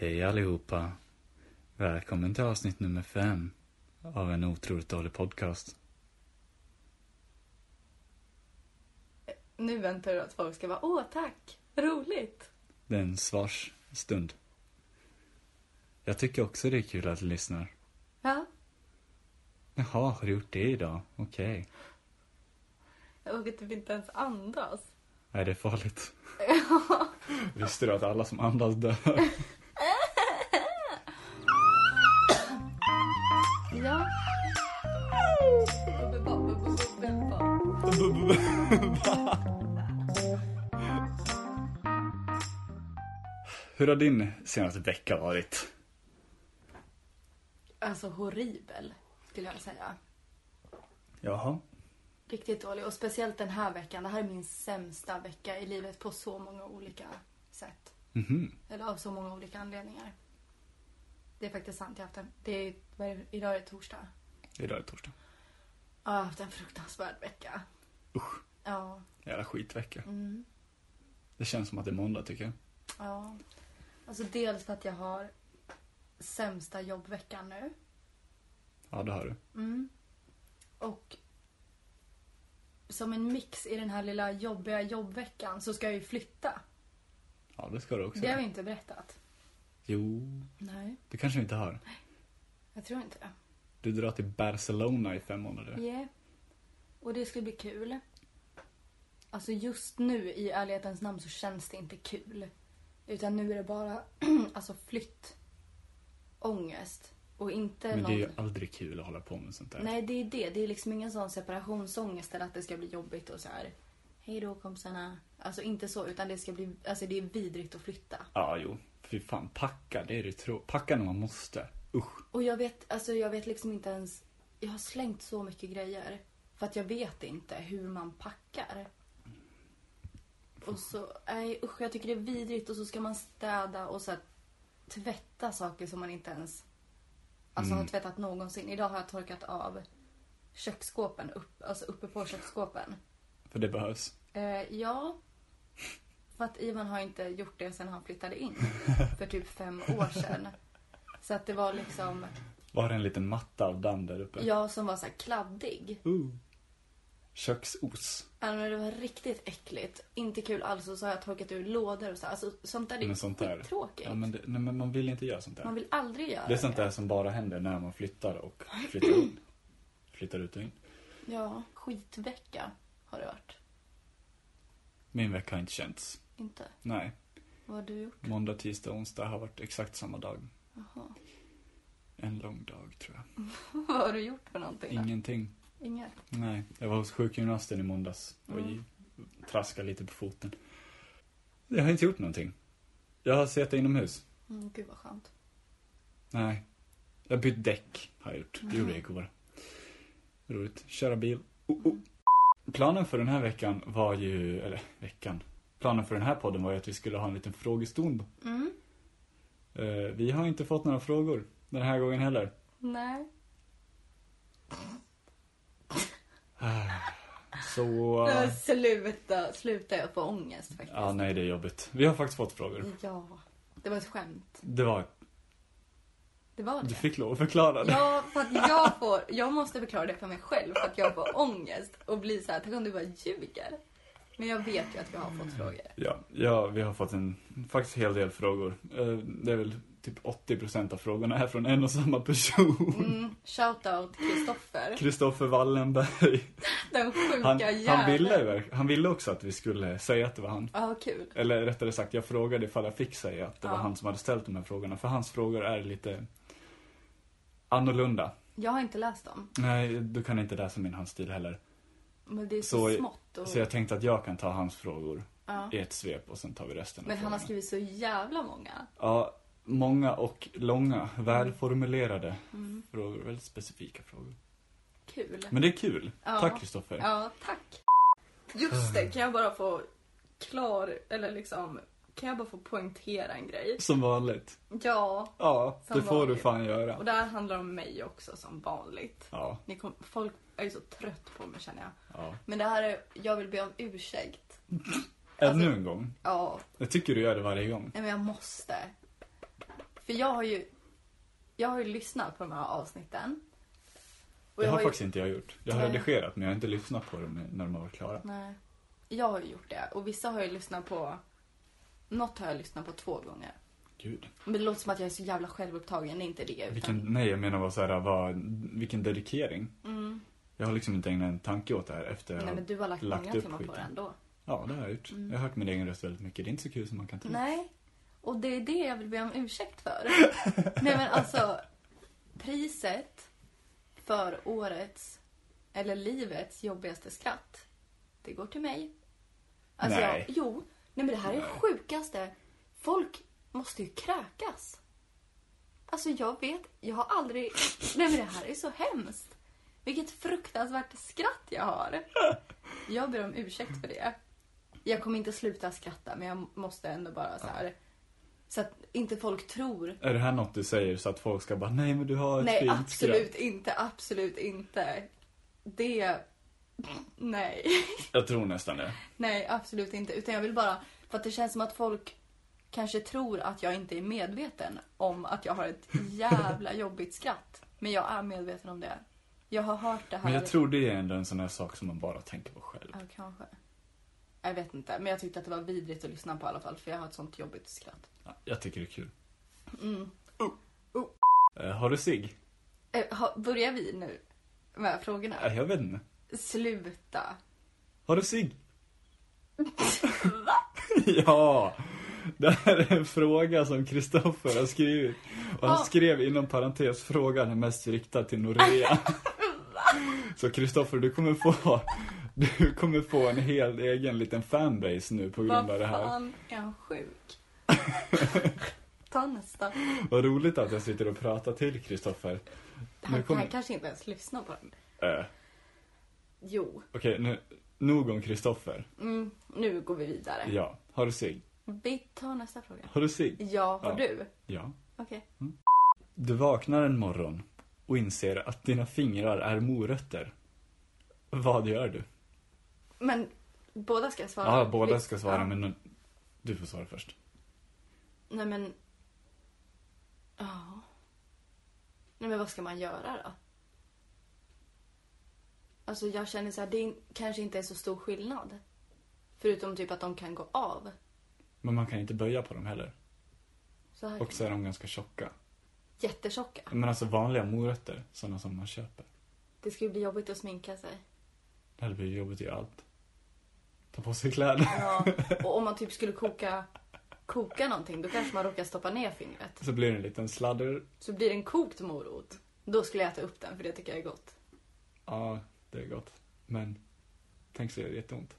Hej allihopa. Välkommen till avsnitt nummer fem av en otroligt dålig podcast. Nu väntar du att folk ska vara åh tack, roligt. Det är en svarsstund. Jag tycker också det är kul att du lyssnar. Ja, Jaha, har du gjort det idag? Okej. jag vågar typ inte ens andas. Nej, det är farligt. Visste du att alla som andas dör? Hur har din senaste vecka varit? Alltså horribel, skulle jag säga. Jaha. Riktigt dålig. Och speciellt den här veckan. Det här är min sämsta vecka i livet på så många olika sätt. Mhm. Eller av så många olika anledningar. Det är faktiskt sant. Jag haft en, det är, idag är det torsdag. Idag är det torsdag. Ja, Jag har haft en fruktansvärd vecka. Usch. Ja. Jävla skitvecka. Mm. Det känns som att det är måndag tycker jag. Ja. Alltså dels för att jag har sämsta jobbveckan nu. Ja, det har du. Mm. Och som en mix i den här lilla jobbiga jobbveckan så ska jag ju flytta. Ja, det ska du också. Det har vi inte berättat. Jo, Nej, det kanske vi inte har. jag tror inte det. Du drar till Barcelona i fem månader. Yeah. Och det ska bli kul. Alltså just nu i ärlighetens namn så känns det inte kul. Utan nu är det bara alltså flyttångest. Och inte Men någon... det är ju aldrig kul att hålla på med sånt där. Nej, det är det. Det är liksom ingen sån separationsångest eller att det ska bli jobbigt och så här. Hej då kompisarna. Alltså inte så, utan det ska bli, alltså det är vidrigt att flytta. Ja, jo. Fy fan, packa, det är det trå- Packa när man måste. Usch. Och jag vet, alltså jag vet liksom inte ens, jag har slängt så mycket grejer. För att jag vet inte hur man packar. Och så, nej usch jag tycker det är vidrigt och så ska man städa och så här, tvätta saker som man inte ens alltså Mm. har tvättat någonsin. Idag har jag torkat av köksskåpen, upp, alltså uppe på köksskåpen. För det behövs. Eh, ja. För att Ivan har inte gjort det sedan han flyttade in. För typ fem år sedan. Så att det var liksom, Var det en liten matta av damm där uppe? jag som var så här kladdig. Uh. Köksos. Ja, men det var riktigt äckligt. Inte kul alls. Och så har jag torkat ur lådor och så. Alltså sånt där är sånt där. skittråkigt. Ja, men, det, nej, men man vill inte göra sånt där. Man vill aldrig göra Det är sånt där som bara händer när man flyttar och flyttar in. Flyttar ut och in. Ja, skitvecka har det varit. Min vecka har inte känts. Inte? Nej. Vad har du gjort? Måndag, tisdag, onsdag har varit exakt samma dag. Jaha. En lång dag tror jag. Vad har du gjort för någonting då? Ingenting. Inget? Nej, jag var hos sjukgymnasten i måndags och Mm. traskade lite på foten. Jag har inte gjort någonting. Jag har suttit inomhus. Mm, gud vad skönt. Nej. Jag har bytt däck, har jag gjort. Det gjorde jag Mm. igår. Roligt. Köra bil. Oh, oh. Planen för den här veckan var ju, eller veckan. Planen för den här podden var ju att vi skulle ha en liten frågestund. Mm. Eh, vi har inte fått några frågor den här gången heller. Nej. Så... Uh. Sluta, sluta jag får ångest faktiskt. Ja, nej det är jobbigt. Vi har faktiskt fått frågor. Ja. Det var ett skämt. Det var, Det var det. du fick lov att förklara det. Ja, för att jag får, jag måste förklara det för mig själv för att jag får ångest och blir så här, tänk om du bara ljuger. Men jag vet ju att vi har fått frågor. Ja, ja, vi har fått en faktiskt hel del frågor. Eh, Det är väl typ 80% av frågorna är från en och samma person. Mm, shoutout Kristoffer. Kristoffer Wallenberg. Den sjuka Han, jäveln. han, ville, han ville också att vi skulle säga att det var han. Ja, kul. Eller rättare sagt, jag frågade ifall jag fick säga att det var Ja. han som hade ställt de här frågorna. För hans frågor är lite annorlunda. Jag har inte läst dem. Nej, du kan inte läsa min handstil heller. Men det är så, Så- smått. Och, Så jag tänkte att jag kan ta hans frågor ja. i ett svep och sen tar vi resten Men han har skrivit så jävla många. Ja, många och långa, välformulerade Mm. frågor. Väldigt specifika frågor. Kul. Men det är kul. Ja. Tack Kristoffer. Ja, tack. Just det, kan jag bara få klar, eller liksom, kan jag bara få poängtera en grej? Som vanligt. Ja, Ja, det får du vanligt. fan göra. och det här handlar om mig också som vanligt. Ja, Ni kom, folk är ju så trött på mig känner jag. ja. Men det här är, jag vill be om ursäkt. Ännu Alltså- en gång. Ja, Jag tycker du gör det varje gång. nej men jag måste. För jag har ju, jag har ju lyssnat på de här avsnitten. Och Det har ju- faktiskt inte jag gjort. Jag har Nej. redigerat men jag har inte lyssnat på dem när de har varit klara. Nej. Jag har ju gjort det. Och vissa har jag lyssnat på, något har jag lyssnat på två gånger. Gud. Men det låter som att jag är så jävla självupptagen, det är inte det. Utan, Vilken, nej jag menar bara såhär, vad, vilken dedikering. mm. Jag har liksom inte ägnat en tanke åt det här efter Nej har men du har lagt, lagt många timmar på det ändå. Ja, det har jag gjort. Mm. Jag har hört min egen röst väldigt mycket. Det är inte så kul som man kan tro. Nej. Och det är det jag vill be om ursäkt för. Nej men alltså, priset för årets, eller livets jobbigaste skratt, det går till mig. Alltså Nej. Jag, jo, nej men det här är det sjukaste. Folk måste ju kräkas. Alltså jag vet, jag har aldrig, nej men det här är så hemskt. Vilket fruktansvärt skratt jag har. Jag ber om ursäkt för det. Jag kommer inte sluta skratta men jag måste ändå bara så här. Så att inte folk tror. Är det här något du säger så att folk ska bara, nej men du har ett Nej fint absolut skratt. inte, absolut inte. Det, nej. Jag tror nästan det. Nej absolut inte. Utan jag vill bara, för att det känns som att folk kanske tror att jag inte är medveten om att jag har ett jävla jobbigt skratt. Men jag är medveten om det. Jag har hört det här. Men jag tror det är ändå en sån här sak som man bara tänker på själv. Ja, kanske. Jag vet inte, men jag tyckte att det var vidrigt att lyssna på i alla fall för jag har ett sånt jobbigt skratt. Ja, jag tycker det är kul. Mm. Eh, har du sig? Eh, ha, börjar vi nu med frågorna? Nej, jag vet inte. Sluta. Har du sig? ja! Det här är en fråga som Kristoffer har skrivit. Och han Ja. skrev inom parentes frågan är mest riktad till Norea. Så Kristoffer, du kommer få du kommer få en hel egen liten fanbase nu på grund av Vad det här. fan är han sjuk? Ta nästa. Vad roligt att jag sitter och pratar till Kristoffer. Han, kommer- han kanske inte ens lyssnar på den. Eh, Jo. Okej, nu, nog om Kristoffer. Mm, nu går vi vidare. Ja. Har du sig? Vi tar nästa fråga. Har du sig? Ja, har Ja. du? Ja. Okej. Du vaknar en morgon och inser att dina fingrar är morötter. Vad gör du? Men båda ska svara? Ja, båda ska svara, Ja. men du får svara först. Nej men... Ja. Nej men vad ska man göra då? Alltså jag känner så här, det kanske inte är så stor skillnad. Förutom typ att de kan gå av. Men man kan inte böja på dem heller. Så. Och så är de ganska tjocka. Jättetjocka. Men alltså vanliga morötter, sådana som man köper. Det skulle bli jobbigt att sminka sig. Det blivit jobbigt i allt. Ta på sig kläder. Ja. Och om man typ skulle koka, koka någonting, då kanske man råkar stoppa ner fingret. Så blir det en liten sladder. Så blir det en kokt morot. Då skulle jag äta upp den, för det tycker jag är gott. Ja, det är gott. Men, tänk så gör det jätteont.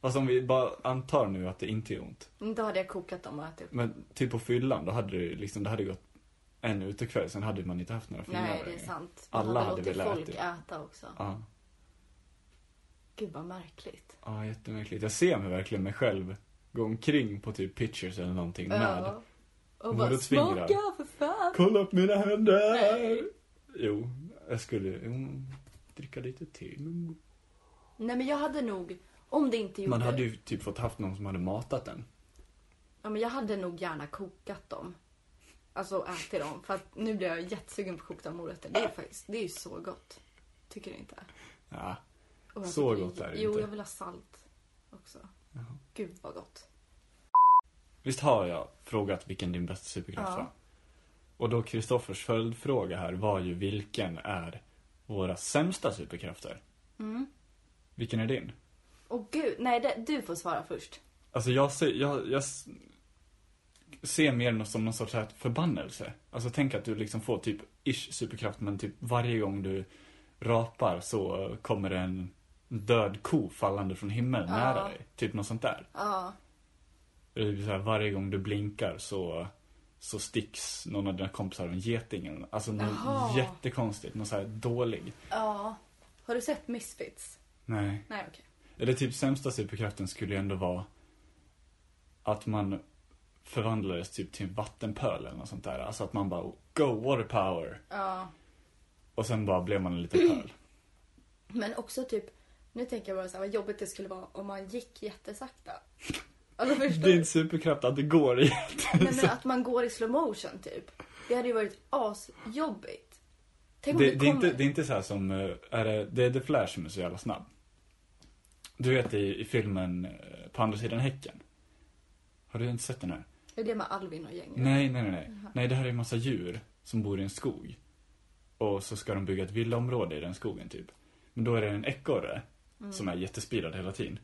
Alltså om vi bara antar nu att det inte gör ont. Då hade jag kokat dem och ätit upp. Men typ på fyllan, då hade det liksom, det hade gått en utekväll, sen hade man inte haft några fingrar Nej, det är sant. Man Alla hade låtit väl folk ätit. äta också. Ja, Gud vad märkligt. ja, jättemärkligt. Jag ser mig verkligen mig själv gå omkring på typ pictures eller någonting med Ja. Och bara smaka för fan. Kolla upp mina händer! Nej. Jo, jag skulle jo, dricka lite te. Nej men jag hade nog, om det inte gjorde... Man hade ju typ fått haft någon som hade matat den. Ja men jag hade nog gärna kokat dem. Alltså ätit dem. För att nu blir jag jättesugen på kokta morötter. Det är faktiskt, det är ju så gott. Tycker du inte? Ja, Jag Så gott är det Jo, inte. jag vill ha salt också. Jaha. Gud vad gott. Visst har jag frågat vilken din bästa superkraft Ja. var? Och då Kristoffers följdfråga här var ju vilken är våra sämsta superkrafter? Mm. Vilken är din? Och gud, nej det, du får svara först. Alltså jag ser, jag, jag ser mer något som någon sorts här förbannelse. Alltså tänk att du liksom får typ ish superkraft men typ varje gång du rapar så kommer det en död ko fallande från himlen Ja. nära dig. Typ något sånt där. Ja. Typ så här, varje gång du blinkar så, så sticks någon av dina kompisar av en geting. Alltså något Jaha. jättekonstigt, något så här dålig. Ja. Har du sett Misfits? Nej. Nej okej. Eller typ sämsta superkraften skulle ju ändå vara att man förvandlades typ till en vattenpöl eller något sånt där. Alltså att man bara, go water power. Ja. Och sen bara blev man en liten pöl. Men också typ, nu tänker jag bara så här, vad jobbigt det skulle vara om man gick jättesakta. Alltså förstår Din du? superkraft att det går igen. Nej men att man går i slow motion typ. Det hade ju varit asjobbigt. Tänk om Det, det, det, är kommer... inte, det är inte så här som, eh, är det, det är The Flash som är så jävla snabb. Du vet i, i filmen eh, På andra sidan häcken. Har du inte sett den här? Är det med Alvin och gänget? Nej, nej, nej, nej. Jaha. Nej, det här är en massa djur som bor i en skog. Och så ska de bygga ett villaområde i den skogen typ. Men då är det en ekorre Mm. som är jättespeedad hela tiden.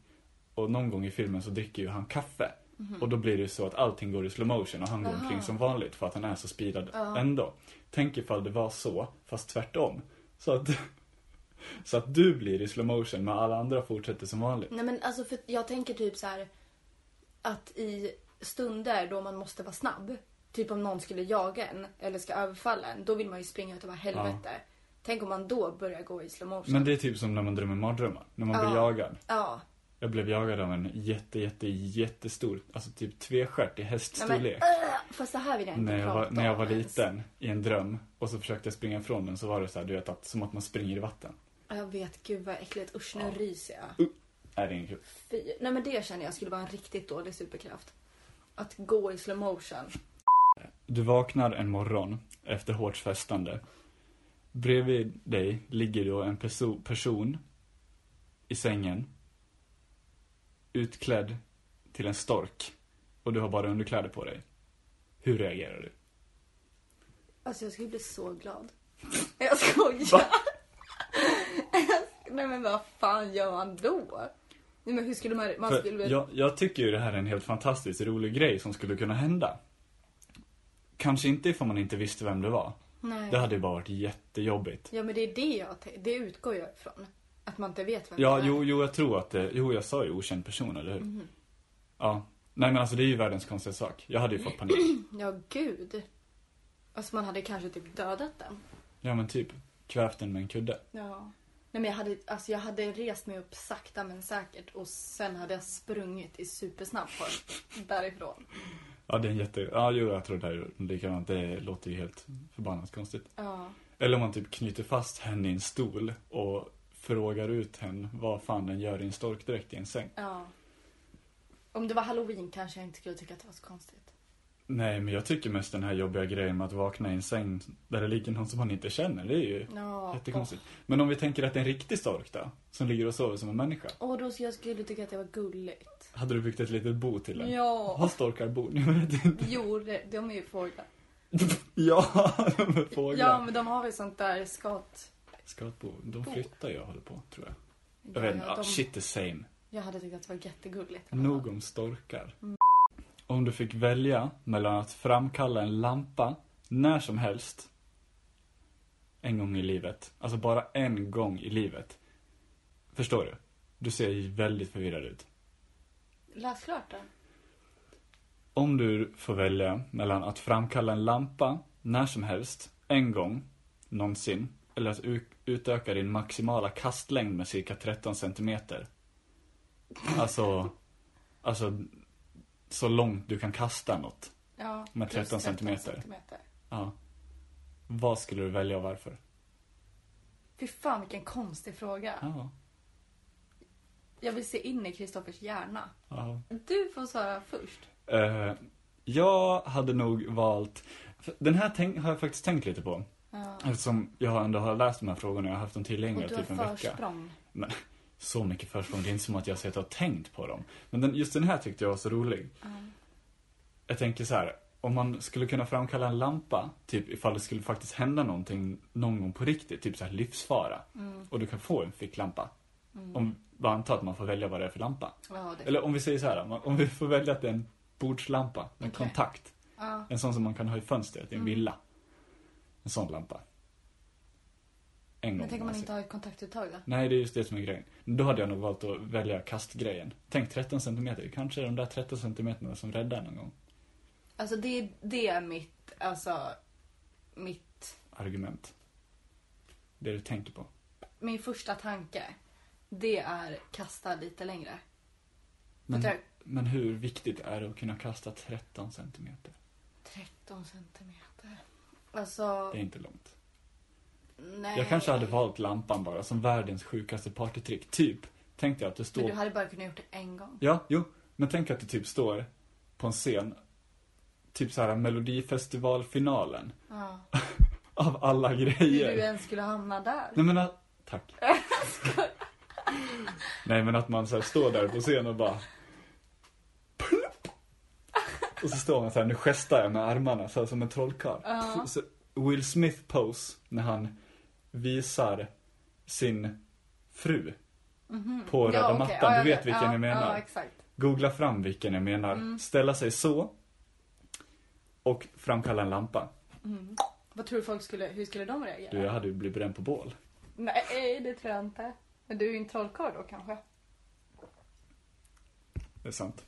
Och någon gång i filmen så dricker ju han kaffe. Mhm. Och då blir det så att allting går i slow motion och han går Aha. omkring som vanligt för att han är så speedad Ja. ändå. Tänk ifall det var så, fast tvärtom. Så att, så att du blir i slow motion men alla andra fortsätter som vanligt. Nej men alltså för jag tänker typ så här att i stunder då man måste vara snabb, typ om någon skulle jaga en eller ska överfalla en, då vill man ju springa utav helvete. Tänk om man då börjar gå i slow motion. Men det är typ som när man drömmer mardrömmar. När man blir Ja. jagad. Ja. Jag blev jagad av en jätte, jätte, jättestor, alltså typ tvestjärt i Nej, men, häststorlek. äh, fast det här vill jag inte när jag var, när jag var liten, i en dröm. Och så försökte jag springa ifrån den, så var det så här, du vet, att, som att man springer i vatten. Jag vet, gud vad äckligt. Usch, nu Ja. ryser jag. Nej, det är inget kul. Fy. Nej men det känner jag skulle vara en riktigt dålig superkraft. Att gå i slow motion. Du vaknar en morgon efter hårt festande. Bredvid dig ligger då en perso- person i sängen. Utklädd till en stork. Och du har bara underkläder på dig. Hur reagerar du? Alltså jag skulle bli så glad. Jag skojar. Va? Nej men vad fan gör man då? Nej men hur skulle man... man För skulle väl... jag, jag tycker ju det här är en helt fantastiskt rolig grej som skulle kunna hända. Kanske inte ifall man inte visste vem det var. Nej. Det hade ju bara varit jättejobbigt. Ja men det är det jag Det utgår jag ifrån. Att man inte vet vem Ja, det är. jo, jo, jag tror att det, jo, jag sa ju okänd person, eller hur? Mhm. Ja. Nej men alltså det är ju världens konstiga sak. Jag hade ju fått panik. Ja gud. Alltså man hade kanske typ dödat den. Ja men typ, kvävt den med en kudde. Ja. Nej men jag hade, alltså jag hade rest mig upp sakta men säkert och sen hade jag sprungit i supersnabb fart därifrån. Ja det är en jätte, ja jo jag tror det är likadant. Det låter ju helt förbannat konstigt. Ja. Eller om man typ knyter fast henne i en stol och frågar ut henne vad fan den gör i en storkdräkt i en säng. Ja. Om det var halloween kanske jag inte skulle tycka att det var så konstigt. Nej men jag tycker mest den här jobbiga grejen med att vakna i en säng där det ligger någon som man inte känner. Det är ju Ja. jättekonstigt. Men om vi tänker att det är en riktig stork då? Som ligger och sover som en människa. Och då skulle jag skulle tycka att det var gulligt. Hade du byggt ett litet bo till den? Har Ja. storkar bo? Jag vet inte. Jo, de är ju fåglar. Ja, de är fåglar. Ja, men de har väl sånt där skat... Skatbo, de flyttar och håller på, tror jag. Jag Ja, vet inte, ja, ah, de- shit the same. Jag hade tyckt att det var jättegulligt. Nog om storkar. Mm. Om du fick välja mellan att framkalla en lampa när som helst en gång i livet, alltså bara en gång i livet. Förstår du? Du ser väldigt förvirrad ut. Läs klart då. Om du får välja mellan att framkalla en lampa när som helst, en gång, någonsin, eller att utöka din maximala kastlängd med cirka 13 centimeter. Alltså, alltså så långt du kan kasta något. Ja, Med plus 13 centimeter. centimeter. Ja. Vad skulle du välja och varför? Fy fan vilken konstig fråga. Ja. Jag vill se in i Kristoffers hjärna. ja. Du får svara först. Eh, jag hade nog valt, den här tänk, har jag faktiskt tänkt lite på. Ja. Eftersom jag ändå har läst de här frågorna och jag har haft dem Och tillgängliga du har typ en vecka. försprång. Så mycket försprång, det är inte som att jag har suttit och tänkt på dem. Men den, just den här tyckte jag var så rolig. Ja. Jag tänker så här, om man skulle kunna framkalla en lampa, typ ifall det skulle faktiskt hända någonting någon gång på riktigt, typ så här livsfara. Mm. Och du kan få en ficklampa. Mm. Om, bara anta att man får välja vad det är för lampa. Ja, det... Eller om vi säger så här, om- vi får välja att det är en bordslampa, en Okej. kontakt. ja. En sån som man kan ha i fönstret i en Mm. villa. En sån lampa. En gång. Men tänk om man inte har ett kontaktuttag då? Nej, det är just det som är grejen. Då hade jag nog valt att välja kastgrejen. Tänk 13 centimeter. Kanske är de där 13 centimeterna som räddar någon gång. Alltså det, det är mitt, alltså, mitt, Argument. Det du tänker på. min första tanke. Det är kasta lite längre. Men, jag, men hur viktigt är det att kunna kasta 13 centimeter? 13 centimeter. Alltså, Det är inte långt. nej. Jag kanske hade valt lampan bara som världens sjukaste partytrick. Typ, tänk dig att du står Men du hade bara kunnat gjort det en gång. Ja, jo. Men tänk att du typ står på en scen typ så här melodifestivalfinalen. Ja. Av alla Hur du grejer. ens skulle hamna där. Nej men att, tack. Nej men att man så här står där på scen och bara plupp. Och så står man så här, nu gestar jag med armarna så här som en trollkarl. Ja. Så Will Smith pose när han visar sin fru på röda okej. mattan. Ja, du vet vilken ja, jag menar. Ja. Googla fram vilken jag menar. Mm. Ställa sig så. Och framkalla en lampa. Vad tror du folk skulle, hur skulle de reagera? Du, jag hade ju blivit bränd på bål. Nej, det tror jag inte. Men du är ju en trollkarl då kanske? Det är sant.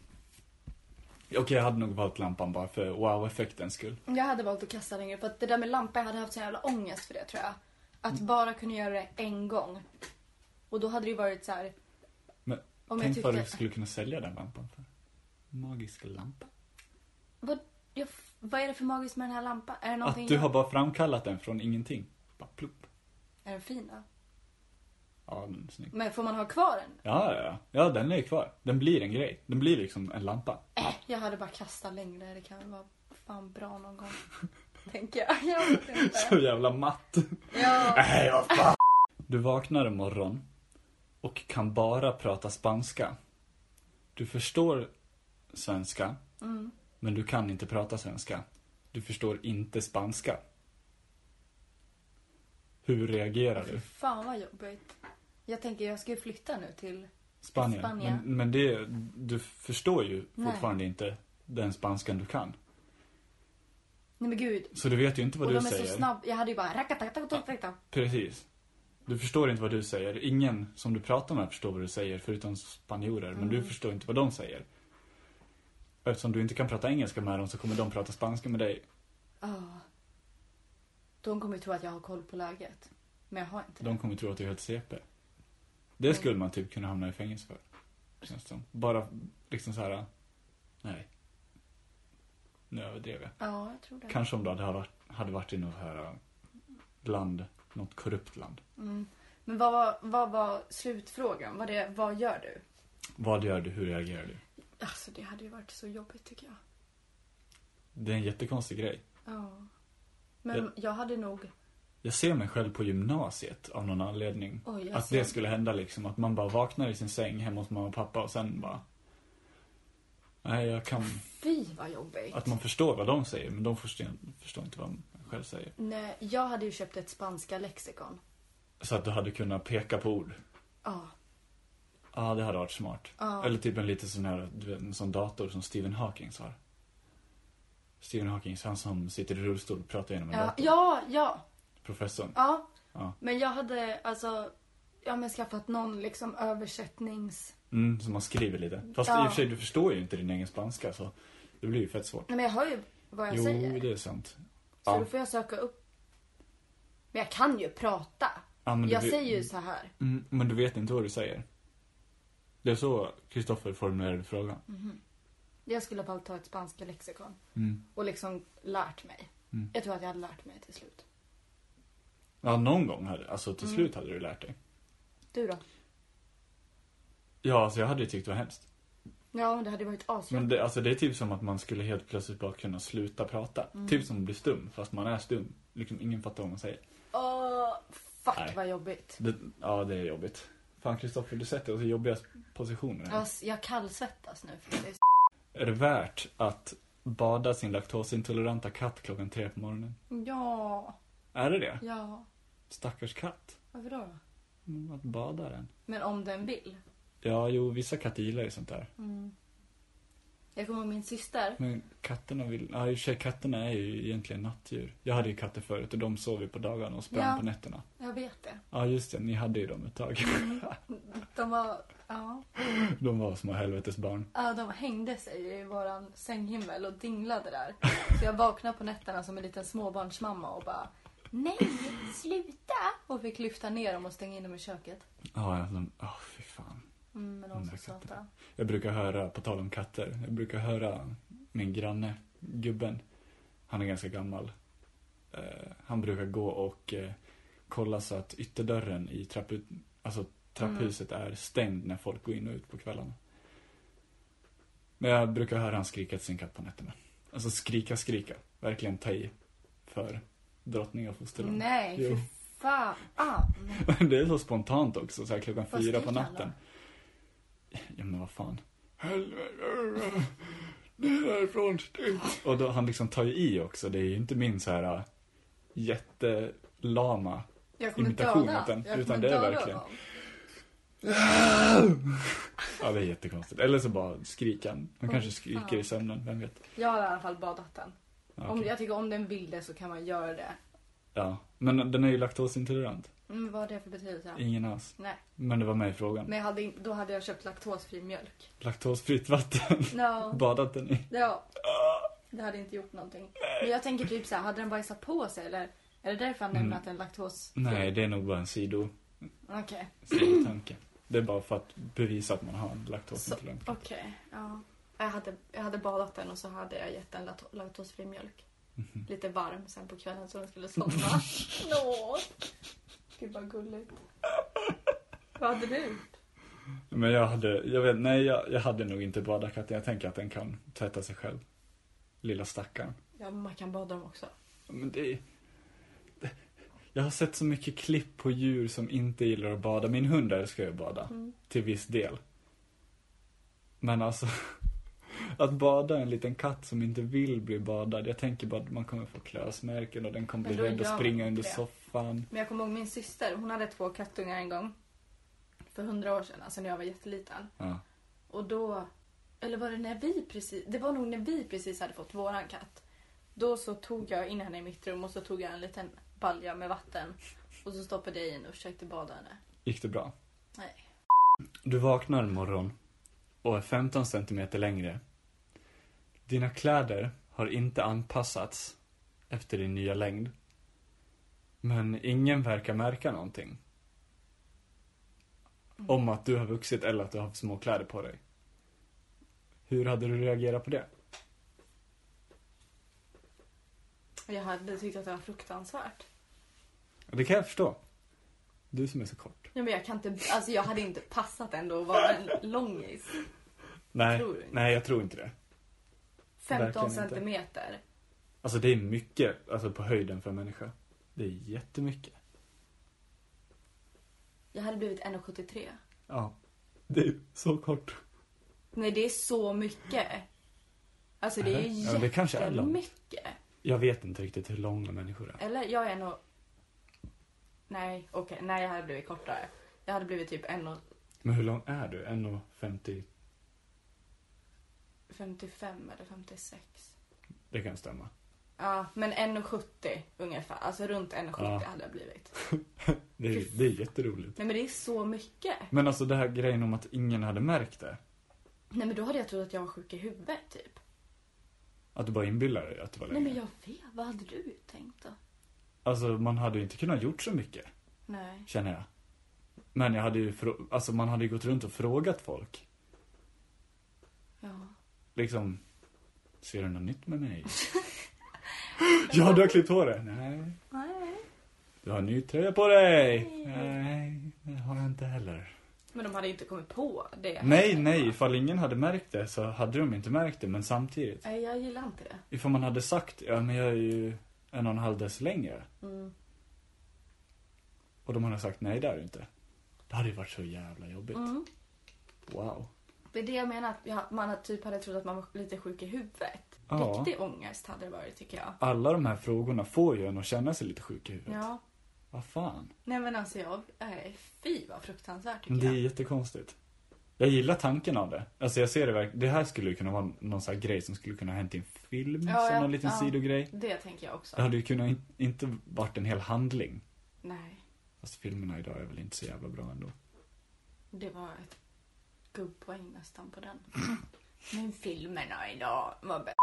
Okej, jag hade nog valt lampan bara för wow-effektens skull. Jag hade valt att kasta längre för att det där med lampa, jag hade haft så jävla ångest för det tror jag. Att bara kunna göra det en gång. Och då hade det ju varit så här. Men Om jag tänk vad tyckte- du skulle kunna sälja den lampan för. Magiska lampa. Vad, jag, vad är det för magiskt med den här lampan? Är det någonting Att du jag- har bara framkallat den från ingenting. Bara plupp. Är den fin då? Ja, den är snygg. Men får man ha kvar den? Ja, ja, ja. Ja, den är ju kvar. Den blir en grej. Den blir liksom en lampa. Äh, jag hade bara kastat längre. Det kan vara fan bra någon gång. Tänker jag. Jag vet Så inte. jävla matt. Ja. Nej, vad fan. Du vaknar en morgon och kan bara prata spanska. Du förstår svenska, Mm. men du kan inte prata svenska. Du förstår inte spanska. Hur reagerar du? fan vad jobbigt. Jag tänker jag ska ju flytta nu till... Spanien. Spanien. Men, men det, du förstår ju Nej. fortfarande inte den spanskan du kan. Nej men gud. Så du vet ju inte vad och du de är säger. så snabb. Jag hade ju bara rakatakatakotakata. Precis. Du förstår inte vad du säger. Ingen som du pratar med förstår vad du säger, förutom spanjorer. Men du Mm. förstår inte vad de säger. Eftersom du inte kan prata engelska med dem så kommer de prata spanska med dig. Ja. De kommer ju tro att jag har koll på läget. Men jag har inte det. De kommer tro att du är helt CP. Det skulle man typ kunna hamna i fängelse för. Känns det som. Bara liksom så här. Nej. Nu överdrev jag. Ja, jag tror det. Kanske om du hade varit, hade varit i något här land, något korrupt land. Mm. Men vad var, vad var slutfrågan? Vad, det, vad gör du? Vad gör du? Hur reagerar du? Alltså det hade ju varit så jobbigt tycker jag. Det är en jättekonstig grej. Ja. Men jag hade nog... Jag ser mig själv på gymnasiet av någon anledning. Oj, att det skulle hända liksom. Att man bara vaknar i sin säng hemma hos mamma och pappa och sen bara... Nej, jag kan... Fy vad jobbigt. Att man förstår vad de säger, men de förstår, förstår inte vad man själv säger. Nej, jag hade ju köpt ett spanska lexikon. Så att du hade kunnat peka på ord. Ja. Ja, det hade varit smart. Ja. Eller typ en liten sån här, du vet, en sån dator som Stephen Hawking har. Stephen Hawking, han som sitter i rullstol och pratar genom en Ja, dator. ja, ja. Professorn. Ja. Ja. Men jag hade alltså... Ja men skaffat någon liksom översättnings... Mm, som man skriver lite. Fast Ja. i och för sig, du förstår ju inte din egen spanska så det blir ju fett svårt. Nej men jag hör ju vad jag jo, säger. det är sant. Så Ja. då får jag söka upp. Men jag kan ju prata. Ja, jag vet- säger ju så här. Mm, men du vet inte vad du säger. Det är så Kristoffer formulerade frågan. Jag skulle bara ta ett spanska lexikon. Mm. Och liksom lärt mig. Mm. Jag tror att jag hade lärt mig till slut. Ja, någon gång hade, alltså till Mm. slut hade du lärt dig. Du då? Ja, alltså jag hade ju tyckt det var hemskt. Ja, det hade varit asjobbigt. Men det, alltså det är typ som att man skulle helt plötsligt bara kunna sluta prata. Mm. Typ som att bli stum, fast man är stum. Liksom ingen fattar vad man säger. Åh, fuck Nej. vad jobbigt. Det, ja, det är jobbigt. Fan Kristoffer, du sätter oss i jobbiga positioner. här. Jag, jag kallsvettas nu faktiskt. Är det värt att bada sin laktosintoleranta katt klockan tre på morgonen? Ja, Är det det? ja. Stackars katt. Varför då? Mm, Att bada den. Men om den vill. Ja, jo, vissa katter gillar ju sånt där. Mm. Jag kommer ihåg min syster. Men katterna vill, ja i och för sig katterna är ju egentligen nattdjur. Jag hade ju katter förut och de sov ju på dagarna och sprang Ja. på nätterna. Jag vet det. Ja just det, ni hade ju dem ett tag. De var, ja. De var små helvetesbarn. Ja, de hängde sig i våran sänghimmel och dinglade där. Så jag vaknade på nätterna som en liten småbarnsmamma och bara Nej, sluta! Och fick lyfta ner dem och stänga in dem i köket. Ja, de, åh fy fan. Mm, men de där så söta. Jag brukar höra, på tal om katter, jag brukar höra min granne, gubben, han är ganska gammal. Eh, han brukar gå och eh, kolla så att ytterdörren i trapphus, alltså trapphuset är stängd när folk går in och ut på kvällarna. Men jag brukar höra han skrika till sin katt på nätterna. Alltså skrika, skrika. Verkligen ta i. För drottning och fosterland. Nej, Jo. fy fan. Det är så spontant också, så här klockan Vad fyra på natten. Ja men vad fan. Helvete. Ner härifrån. Och då, han liksom tar ju i också. Det är ju inte min så här äh, jättelama. Imitation, döda. utan- utan det är verkligen- honom. Ja det är jättekonstigt. Eller så bara skriker han. Han kanske skriker fan. i sömnen, vem vet. Jag har i alla fall badat den. Ja, Om, jag tycker om den vill det så kan man göra det. ja. Men den är ju laktosintolerant. Mm, vad har det för betydelse? Ingen alls. Nej, Men det var med i frågan. men hade, då hade jag köpt laktosfri mjölk. Laktosfritt vatten. No. Badat den i. Ja. Det hade inte gjort någonting. Men jag tänker typ så här, hade den bajsat på sig eller? Är det därför han nämner Mm. att den är laktos? Nej, det är nog bara en sido, Okej. sidotanke. Det är bara för att bevisa att man har en laktosintolerant. Okej, ja. Jag hade, jag hade badat den och så hade jag gett den laktosfri mjölk. Mhm. Lite varm sen på kvällen så den skulle somna. Nå. Gud vad gulligt. Vad hade du gjort? Men jag hade, jag vet, nej jag, jag hade nog inte badat katten. Jag tänker att den kan tvätta sig själv. Lilla stackaren. Ja, men man kan bada dem också. Men det, det Jag har sett så mycket klipp på djur som inte gillar att bada. Min hund älskar ju att bada. Mm. Till viss del. Men alltså. Att bada en liten katt som inte vill bli badad. Jag tänker bara att man kommer få klösmärken och den kommer bli rädd och springa under det. soffan. Men jag kommer ihåg min syster, hon hade två kattungar en gång. För hundra år sedan, alltså när jag var jätteliten. Ja. Och då, eller var det när vi precis, det var nog när vi precis hade fått våran katt. Då så tog jag in henne i mitt rum och så tog jag en liten balja med vatten. Och så stoppade jag i henne och försökte bada henne. Gick det bra? Nej. Du vaknar en morgon och är 15 centimeter längre. Dina kläder har inte anpassats efter din nya längd. Men ingen verkar märka någonting. Om att du har vuxit eller att du har för små kläder på dig. Hur hade du reagerat på det? Jag hade tyckt att det var fruktansvärt. Det kan jag förstå. Du som är så kort. Ja, men jag kan inte, alltså jag hade inte passat ändå att vara en långis. Nej, Tror du inte? nej jag tror inte det. 15 Verkligen inte. centimeter. Alltså det är mycket, alltså på höjden för en människa. Det är jättemycket. Jag hade blivit 1,73. Ja. Det är så kort. Nej, det är så mycket. Alltså det är ju Ja, det kanske är långt. jättemycket. Jag vet inte riktigt hur långa människor är. Eller jag är nog... Nej, okej. Nej, jag hade blivit kortare. Jag hade blivit typ 1,55 Men hur lång är du? 1,50? eller 56. Det kan stämma. Ja, men 1,70 ungefär. Alltså runt 1,70 Ja. hade jag blivit. Det är, det är jätteroligt. Nej, men det är så mycket. Men alltså det här grejen om att ingen hade märkt det. Nej, men då hade jag trott att jag var sjuk i huvudet, typ. Att du bara inbillar dig att det var Nej, länge. men jag vet. Vad hade du tänkt då? Alltså man hade ju inte kunnat gjort så mycket, Nej. känner jag. Men jag hade ju, alltså man hade ju gått runt och frågat folk. Ja. Liksom, ser du något nytt med mig? ja, du har klippt håret. Nej. Nej. Du har en ny tröja på dig. Nej, det har jag inte heller. Men de hade inte kommit på det. Nej, nej, ifall ingen hade märkt det så hade de inte märkt det, men samtidigt. Nej, jag gillar inte det. Ifall man hade sagt, ja men jag är ju en och en halv dess längre. Mm. Och de hade sagt, nej det är du inte. Det hade ju varit så jävla jobbigt. Mm. Wow. Det är det jag menar, att jag, man typ hade trott att man var lite sjuk i huvudet. Ja. Riktig ångest hade det varit, tycker jag. Alla de här frågorna får ju en att känna sig lite sjuk i huvudet. Ja. Vad fan. Nej men alltså jag, nej, fy vad fruktansvärt tycker det är jag. jättekonstigt. Jag gillar tanken av det. Alltså jag ser det verkligen. Det här skulle ju kunna vara någon sån här grej som skulle kunna ha hänt i en film. Ja, som ja, någon liten ja. sidogrej. Det tänker jag också. Det hade ju kunnat in, inte varit en hel handling. Nej, Fast filmerna idag är väl inte så jävla bra ändå. det var ett gubbpoäng nästan på den. Men filmerna idag var bäst.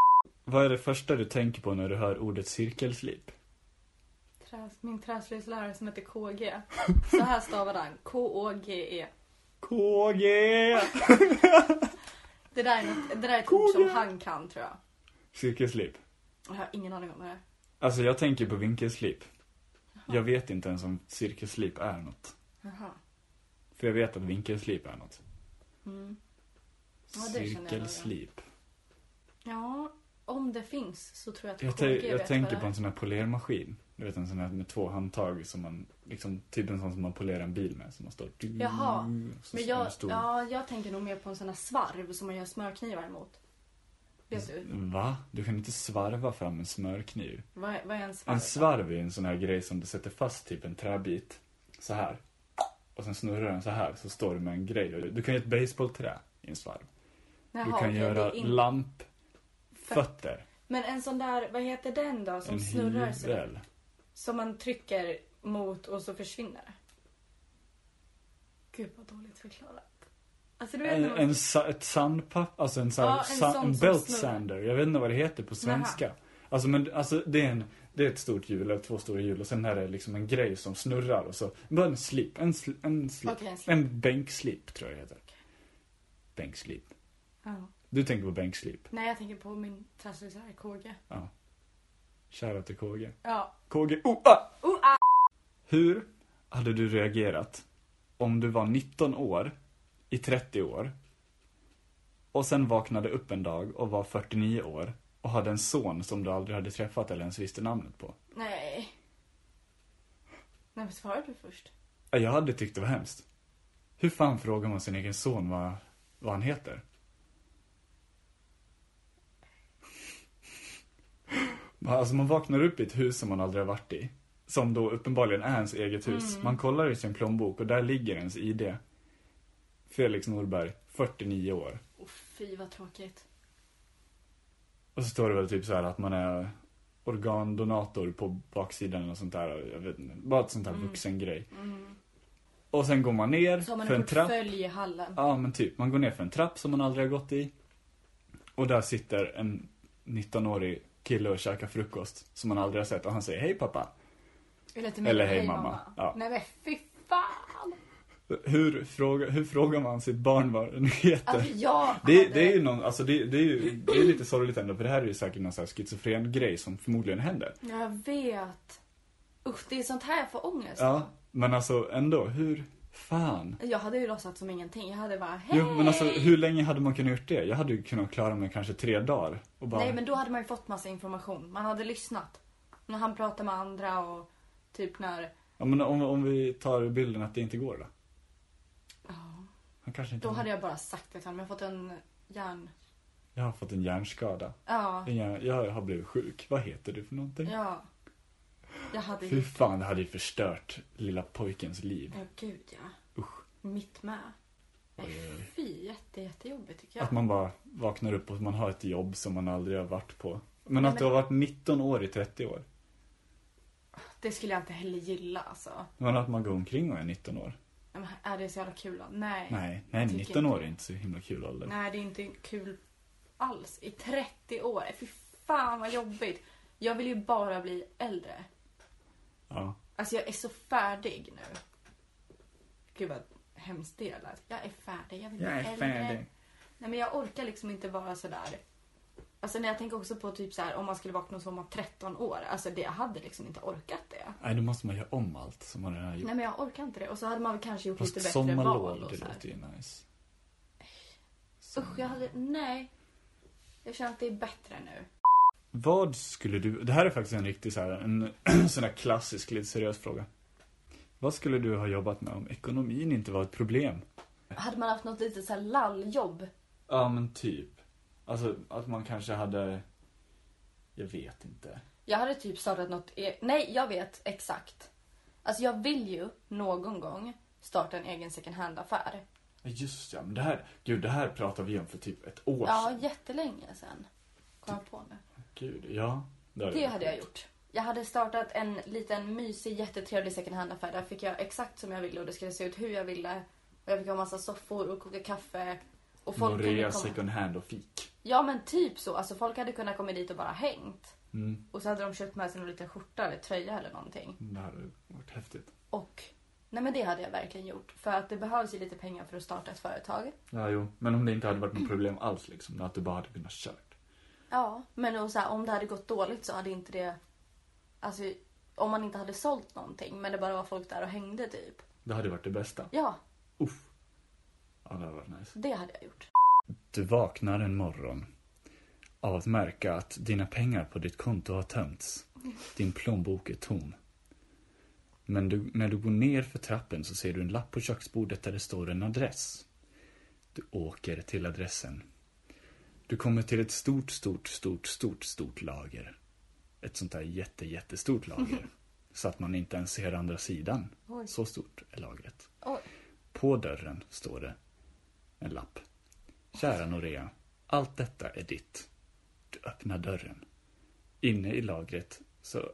Vad är det första du tänker på när du hör ordet cirkelslip? Träs, min träslöjdslärare som heter KG. Så här stavade han. K-O-G-E. KG! Det där är, något, det där är ett ord som han kan tror jag. Cirkelslip. Jag har ingen aning om det är. Alltså jag tänker på vinkelslip. Jag vet inte ens om cirkelslip är något. Jaha. För jag vet att vinkelslip är något. Mm. Ja. Cirkelslip. Ja, om det finns så tror jag att Jag, KG jag vet tänker på en sån här polermaskin. Du vet en sån här med två handtag som man, liksom, typ en sån som man polerar en bil med. Som man står... Jaha. Men jag, stor- ja, jag tänker nog mer på en sån här svarv som man gör smörknivar emot. Vet du? Va? Du kan inte svarva fram en smörkniv. Vad vad är en svarv? En svarv är en sån här grej som du sätter fast typ en träbit. Så här. Och sen snurrar den så här, så står du med en grej. Du kan göra ett baseballträ i en svarv. Jaha, du kan okej, göra in- lampfötter. Men en sån där, vad heter den då? Som En snurrar hyvel. Som man trycker mot och så försvinner det. Gud vad dåligt förklarat. Alltså En, man- en, sa- ett sandpapp, alltså en, här, Ja, en sa- en belt sander. Jag vet inte vad det heter på svenska. Alltså men alltså det är en, det är ett stort hjul, eller två stora hjul och sen är det liksom en grej som snurrar och så, bara en slip, en, sl, en slip. Okej, en slip. En bänkslip tror jag det heter. Bänkslip. Ja. Du tänker på bänkslip? Nej, jag tänker på min trasselsare KG. Ja. Shoutout till KG. Ja. KG, oh, ah! Oh, ah! Hur hade du reagerat om du var 19 år i 30 år och sen vaknade upp en dag och var 49 år och hade en son som du aldrig hade träffat eller ens visste namnet på? Nej. Nej, men svarar du först? Ja, Jag hade tyckt det var hemskt. Hur fan frågar man sin egen son vad, vad han heter? Alltså man vaknar upp i ett hus som man aldrig har varit i. Som då uppenbarligen är ens eget hus. Mm. Man kollar i sin plånbok och där ligger ens ID. Felix Norberg, 49 år. Oh, fy vad tråkigt. Och så står det väl typ så här att man är organdonator på baksidan eller sånt där. Jag vet inte. Bara ett sånt här Mm. vuxengrej. Mm. Och sen går man ner Så man för en trapp. i hallen. Ja, men typ. Man går ner för en trapp som man aldrig har gått i. Och där sitter en 19-årig kille och käkar frukost som man aldrig har sett. Och han säger hej pappa. Eller. Eller hej, mamma. Ja. Nej men fy fan. Hur, fråga, hur frågar man sitt barn vad den heter? Alltså jag Det, hade- det är ju någon, alltså det, det är ju det är lite sorgligt ändå för det här är ju säkert någon sån här schizofren grej som förmodligen händer. Jag vet. Usch, det är sånt här jag får ångest Ja, men alltså ändå, hur fan? Jag hade ju låtsats som ingenting. Jag hade bara hej. Jo, men alltså hur länge hade man kunnat gjort det? Jag hade ju kunnat klara mig kanske tre dagar och bara... Nej men då hade man ju fått massa information. Man hade lyssnat. När han pratade med andra och typ när... Ja, men om, om vi tar bilden att det inte går då? Ja. Han kanske inte Då hade jag bara sagt det till honom. Jag har fått en hjärn... Jag har fått en hjärnskada. Ja. En hjärn... Jag har blivit sjuk. Vad heter du för någonting? Ja. Jag hade Fy fan, det hade ju förstört lilla pojkens liv. Ja, gud ja. Usch. Mitt med. Oj, oj, oj. Fy, jätte, jättejobbigt tycker jag. Att man bara vaknar upp och man har ett jobb som man aldrig har varit på. Men Nej, att du men- har varit 19 år i 30 år. Det skulle jag inte heller gilla alltså. Men att man går omkring och är 19 år. Men är det så jävla kul då? Nej. Nej, nej tycker 19 år är inte så himla kul ålder. Nej, det är inte kul alls. I 30 år. Fy fan vad jobbigt. Jag vill ju bara bli äldre. Ja. Alltså jag är så färdig nu. Gud vad hemskt det lät. Jag är färdig. Jag vill Jag bli är äldre. färdig. Nej men jag orkar liksom inte vara sådär. Alltså när jag tänker också på typ så här om man skulle vakna som var 13 år. Alltså det, jag hade liksom inte orkat det. Nej, då måste man göra om allt som man redan har gjort. Nej men jag orkar inte det. Och så hade man väl kanske gjort Fast lite bättre val sommarlov, och det så här. låter ju nice. Usch jag hade, nej. Jag känner att det är bättre nu. Vad skulle du, det här är faktiskt en riktig så här, en sån här klassisk, lite seriös fråga. Vad skulle du ha jobbat med om ekonomin inte var ett problem? Hade man haft något litet så här lalljobb. Ja, men typ. Alltså, att man kanske hade, jag vet inte. Jag hade typ startat något, e- nej jag vet exakt. Alltså jag vill ju någon gång starta en egen second hand-affär. Ja, Just ja, men det här, gud det här pratade vi om för typ ett år Ja, sedan. jättelänge sedan. Kom jag på nu. Gud, ja. Det, Det hade jag gjort. Jag hade startat en liten mysig, jättetrevlig second hand-affär. Där fick jag exakt som jag ville och det skulle se ut hur jag ville. Och jag fick ha massa soffor och koka kaffe. Och folk Norea komma... second hand och fik. Ja men typ så. Alltså folk hade kunnat komma dit och bara hängt. Mm, Och så hade de köpt med sig någon liten skjorta eller tröja eller någonting. det hade varit häftigt. Och nej men det hade jag verkligen gjort. För att det behövs ju lite pengar för att starta ett företag. Ja, jo. Men om det inte hade varit något problem alls liksom, att du bara hade kunnat kört. Ja, men och så här, om det hade gått dåligt så hade inte det... Alltså om man inte hade sålt någonting men det bara var folk där och hängde typ. Det hade varit det bästa. Ja, Uff. Ja, det hade varit nice. det hade jag gjort. Du vaknar en morgon av att märka att dina pengar på ditt konto har tömts. Din plånbok är tom. Men du, när du går ner för trappen så ser du en lapp på köksbordet där det står en adress. Du åker till adressen. Du kommer till ett stort, stort, stort, stort, stort lager. Ett sånt där jätte, jättestort lager. Så att man inte ens ser andra sidan. Oj. Så stort är lagret. Oj. På dörren står det en lapp. Kära Norea, allt detta är ditt. Du öppnar dörren. Inne i lagret så,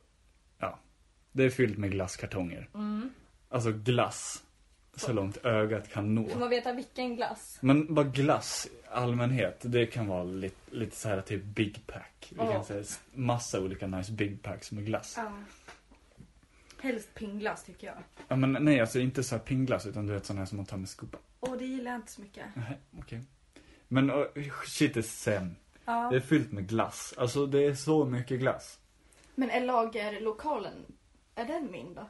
ja, det är fyllt med glasskartonger. Mm. Alltså glass. Så långt ögat kan nå. Får man veta vilken glass? Men bara glass allmänhet, det kan vara lite, lite så här typ Big Pack. Vi Ja. kan säga massa olika nice Big Packs med glass. Ja. Helst pingglass tycker jag. Ja men nej, alltså inte så här pingglass utan du vet sådana här som man tar med skopa. Åh, det gillar jag inte så mycket. Nej, okej. Men uh, shit är sen. Ja. Det är fyllt med glass. Alltså det är så mycket glass. Men är lagerlokalen, är den min då?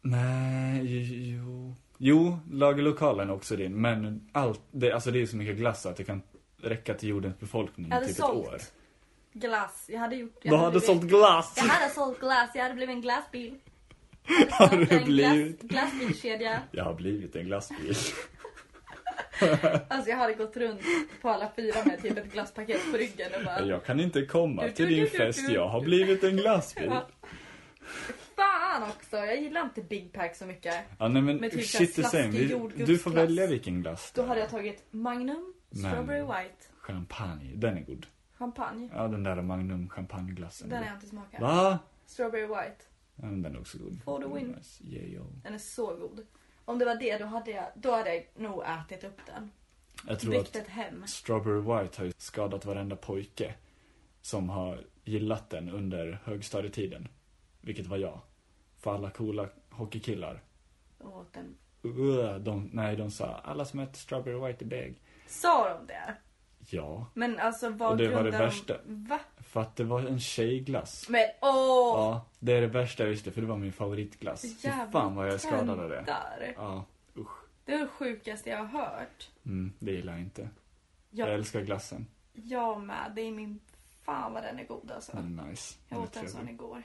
Nej, jo. Jo, lagerlokalen är också din. Men allt, det, alltså det är så mycket glass att det kan räcka till jordens befolkning Jag i hade typ sålt ett år. glass. Jag hade gjort... Du jag hade blivit- sålt glass! Jag hade sålt glass. Jag hade blivit en glassbil. Har du en blivit? Glass, glassbilkedja. Jag har blivit en glassbil. Alltså jag hade gått runt på alla fyra med typ ett glasspaket på ryggen och bara... Jag kan inte komma Du, till du, din du, du, fest. du. Jag har blivit en glassbil. Ja. Fan också! Jag gillar inte Big Pack så mycket. Ja, nej men typ shit the same. Vi- Du får välja vilken glass. Då hade jag tagit Magnum, Strawberry White, Champagne, den är god. champagne. Ja, den där Magnum champagneglassen. Den har jag inte smakat. Va? Strawberry White. Ja, den är också god. For the win. Nice. Yeah, yo. Den är så god. Om det var det, då hade jag, då hade jag nog ätit upp den. Jag tror Byggt att ett hem. Strawberry White har ju skadat varenda pojke som har gillat den under högstadietiden. Vilket var jag. För alla coola hockeykillar. Och åt. Uh, de, nej, de sa alla som äter Strawberry White är bäg. Sa de det? Ja, Men alltså vad Och det var det de- värsta. Va? för att det var en tjejglass. Men åh! Ja, det är det värsta jag visste för det var min favoritglass. Fy fan vad jag är skadad av det. Ja, usch. Det är det sjukaste jag har hört. Mm, det gillar jag inte. Jag Jag, älskar glassen. jag med. Det är min... Fan vad den är god alltså. Är nice. Jag åt en sån igår.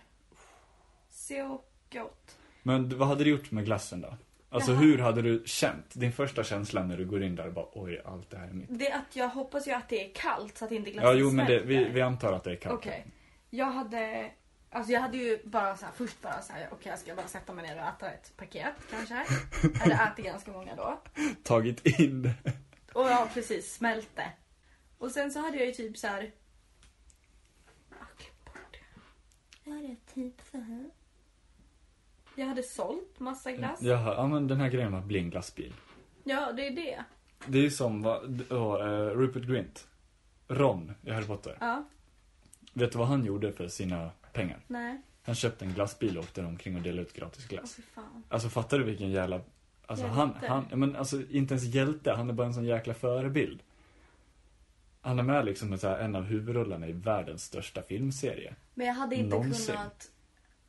Så gott. Men vad hade du gjort med glassen då? Alltså Jaha. hur hade du känt? Din första känsla när du går in där och bara oj, allt det här är mitt. Det är att jag hoppas ju att det är kallt så att inte glassen Ja, jo men det, vi, smälter. vi antar att det är kallt. Okej. Jag hade... Alltså jag hade ju bara så här, först bara så här, okej jag ska bara sätta mig ner och äta ett paket kanske. Jag hade ätit ganska många då. Tagit in det. Och ja, precis, smälte. Och sen så hade jag ju typ så här. Ah, bort det. Jag hade typ så här. Jag hade sålt massa glass. Ja, Jaha, ja men den här grejen med att bli en glassbil. det är det. Det är som vad, oh, Rupert Grint. Ron i Harry Potter. Ja, Vet du vad han gjorde för sina pengar? nej. Han köpte en glassbil och åkte omkring och delade ut gratis Åh glass. fy fan. Alltså fattar du vilken jävla... Alltså han, Hjälte. han, ja, men alltså inte ens hjälte, han är bara en sån jäkla förebild. Han är med liksom med så här, en av huvudrollerna i världens största filmserie. Men jag hade inte Någonsin. kunnat.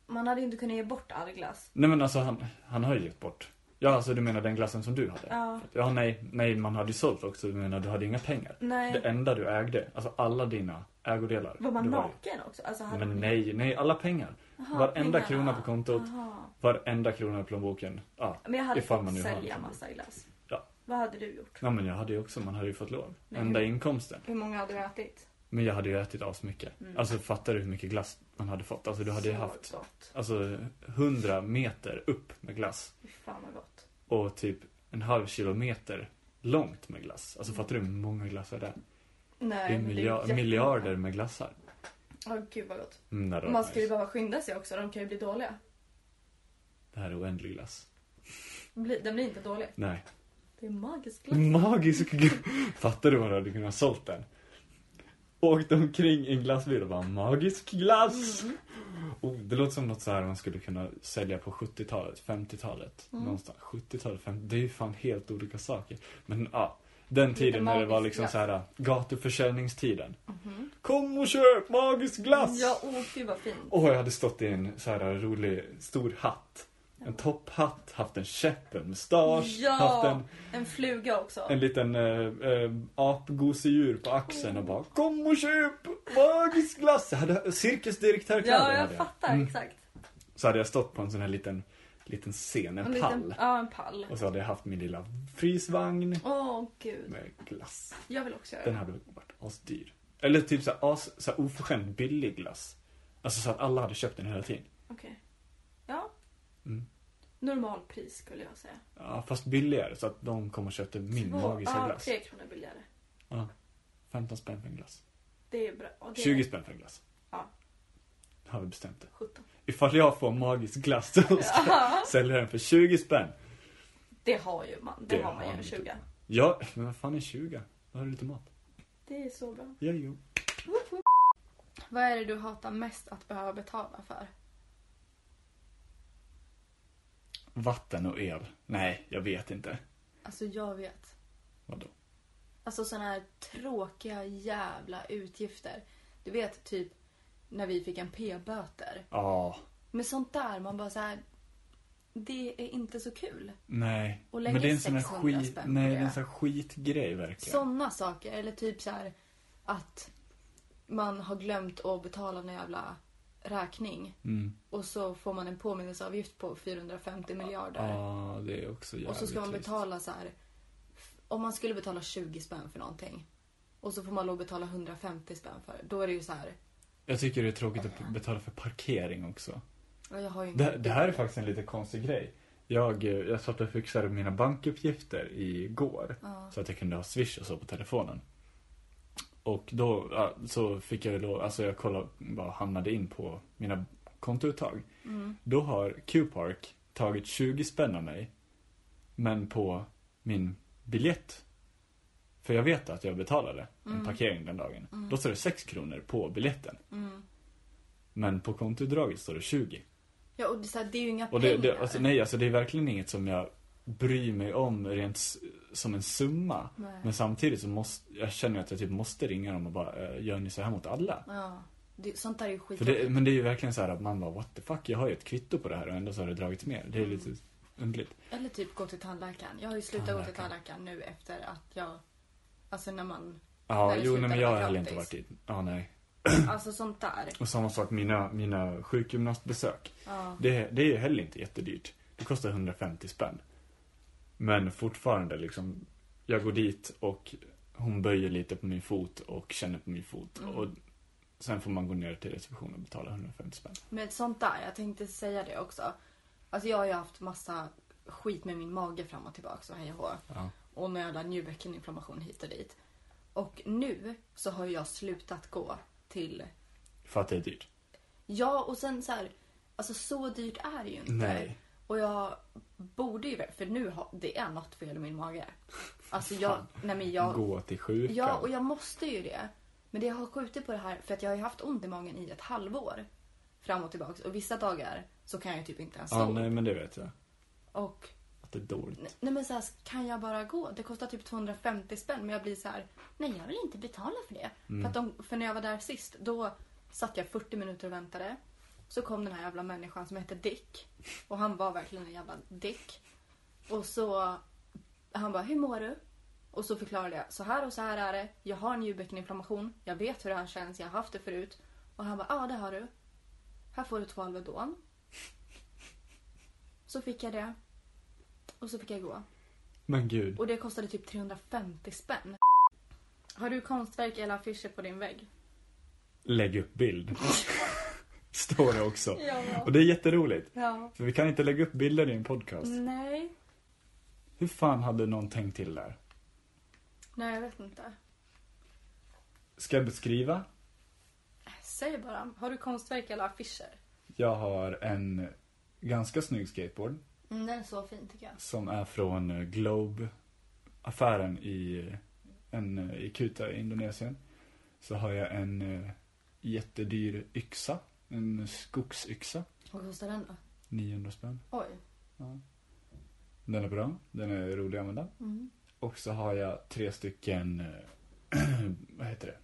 Man hade ju inte kunnat ge bort all glass. Nej men alltså han, han har ju gett bort. Ja alltså du menar den glassen som du hade? Ja. Ja nej, nej man hade ju sålt också, du menar du hade inga pengar. Nej. Det enda du ägde, alltså alla dina ägodelar. Var man naken också? Alltså, hade Men nej, nej alla pengar. Jaha, Varenda pengarna. krona på kontot, Jaha. varenda krona i plånboken. Ja. Men jag hade Ifall fått sälja det. massa glass. Ja. Vad hade du gjort? ja men jag hade ju också, man hade ju fått lov. Nej. Enda inkomsten. Hur många hade du ätit? Men jag hade ju ätit asmycket. Mm. Alltså fattar du hur mycket glass man hade fått? Alltså du hade ju haft, gott. alltså 100 meter upp med glass. Fy fan vad gott. Och typ en halv kilometer långt med glass. Alltså fattar du hur många glassar det är? Nej, Det är men milja- jättemånga. miljarder med glassar. Åh gud vad gott. Mm, det, Man skulle ju behöva skynda sig också, de kan ju bli dåliga. det här är oändlig glass. Den blir inte dålig. Nej. Det är magisk glass. Magisk glass. Fattar du vad du hade kunnat sålt den? Åkt omkring i en glassbil och bara magisk glass. Mm. Oh, det låter som något så här man skulle kunna sälja på 70-talet, 50-talet. Mm. Någonstans. 70-talet, 50 Det är ju fan helt olika saker. Men ja, den tiden när det var liksom glass. så här gatuförsäljningstiden. Mhm. Kom och köp magisk glass! Ja, åh gud vad fint. Och jag hade stått i en så här rolig, stor hatt. En topphatt, haft en käpp, en mustasch, Ja! haft en, En fluga också. en liten äh, äh, apgosedjur på axeln och bara Kom och köp magisk glass! Jag hade cirkusdirektörkläder. Ja, jag hade fattar Mm. exakt. Så hade jag stått på en sån här liten, liten scen, en, En pall. liten, ja, en pall. Och så hade jag haft min lilla frysvagn Åh, gud. med glass. Jag vill också göra Den hade varit asdyr. Eller typ så här, as, så här oförskämt billig glass. Alltså så att alla hade köpt den hela tiden. Okej. Ja. Mm. Normalpris skulle jag säga. Ja, fast billigare så att de kom och köpte min Två- magiska ja, glass. tre kronor billigare. Ja. 15 spänn för en glass. Det är bra. Och det 20 är spänn för en glass. Ja. Har vi bestämt det. 17. Ifall jag får magisk glass så ska jag Ja, sälja den för 20 spänn. det har ju man. Det, Det har man ju man 20. Ja, men vad fan är 20? Då har du lite mat. Det är så bra. Ja, jo. Vad är det du hatar mest att behöva betala för? Vatten och el. Nej, jag vet inte. Alltså jag vet. Vadå? Alltså såna här tråkiga jävla utgifter. Du vet typ när vi fick en p-böter. Ja, Men sånt där, man bara så här. Det är inte så kul. nej. Och lägga Men det är en sån här 600 skit, nej, det är en sån här skitgrej verkligen. Såna saker. Eller typ så här att man har glömt att betala en jävla räkning. Mm. Och så får man en påminnelseavgift på 450 miljarder. Ja, det är också jävligt och så ska man betala så här. Om man skulle betala 20 spänn för någonting. Och så får man lov att betala 150 spänn för det. Då är det ju så här. Jag tycker det är tråkigt att betala för parkering också. ja, Jag har ju Det, det här är faktiskt en lite konstig grej. Jag, eh, jag satt och fixade mina bankuppgifter igår. Ja. Så att jag kunde ha Swish och så på telefonen. Och då ja, så fick jag då, alltså jag kollade vad hamnade in på mina kontouttag. Mm. Då har Q-Park tagit 20 spänn av mig. Men på min biljett. För jag vet att jag betalade en Mm. parkering den dagen. Mm. Då står det 6 kronor på biljetten. Mm. Men på kontoutdraget står det 20. Ja, och det, är så här, det är ju inga pengar. det, det, alltså, nej, alltså det är verkligen inget som jag bryr mig om rent som en summa. Nej. Men samtidigt så måste, jag känner att jag typ måste ringa dem och bara, "Eh, gör ni så här mot alla? Ja. Det, sånt där är ju skittråkigt. det, men det är ju verkligen så här att man bara, what the fuck, jag har ju ett kvitto på det här och ändå så har det dragits mer. Det är Mm. lite underligt. Eller typ gå till tandläkaren. Jag har ju slutat gå till Tandläkaren. nu efter att jag... Alltså när man... Ja, jo, nej, men jag har heller inte varit dit. Ja, nej. Alltså sånt där. Och samma sak, mina, mina sjukgymnastbesök. Ja. Det, det är ju heller inte jättedyrt. Det kostar 150 spänn. Men fortfarande liksom, jag går dit och hon böjer lite på min fot och känner på min fot. Mm. Och sen får man gå ner till receptionen och betala 150 spänn. Men sånt där, jag tänkte säga det också. Alltså jag har ju haft massa skit med min mage fram och tillbaka och hej och. Ja. Och någon jävla njurbeckninflammation hit och dit. Och nu så har jag slutat gå till... För att det är dyrt. Ja, och sen så här... Alltså så dyrt är det ju inte. Nej. Och jag borde ju... För nu har... Det är något fel i min mage. Alltså jag... Fan. Nej men jag... Gå till sjukan. Ja, och jag måste ju det. Men det har skjutit på det här för att jag har ju haft ont i magen i ett halvår. Fram och tillbaka. Och vissa dagar så kan jag typ inte ens Ja, gå. nej men det vet jag. Och Att det är dåligt. nej men så här, kan jag bara gå? Det kostar typ 250 spänn men jag blir så här, nej jag vill inte betala för det. Mm. För, att de, för när jag var där sist, då satt jag 40 minuter och väntade. Så kom den här jävla människan som hette Dick. Och han var verkligen en jävla Dick. Och så, han bara, hur mår du? Och så förklarade jag, så här och så här är det. Jag har en njurbeckninflammation. Jag vet hur det här känns, jag har haft det förut. Och han bara, ja det har du. Här får du två Alvedon. Så fick jag det. Och så fick jag gå. Men gud. Och det kostade typ 350 spänn. Har du konstverk eller affischer på din vägg? Lägg upp bild. Står det också. Ja. Och det är jätteroligt. Ja. För vi kan inte lägga upp bilder i en podcast. Nej. Hur fan hade någon tänkt till där? Nej, jag vet inte. Ska jag beskriva? Säg bara. Har du konstverk eller affischer? Jag har en ganska snygg skateboard. Mm, den är så fin tycker jag. Som är från eh, Globe-affären i, en, eh, i Kuta i Indonesien. Så har jag en eh, jättedyr yxa. En skogsyxa. Vad kostar den då? 900 spänn. Oj. Den är bra. Den är rolig att använda. Mm. Och så har jag tre stycken, eh, vad heter det?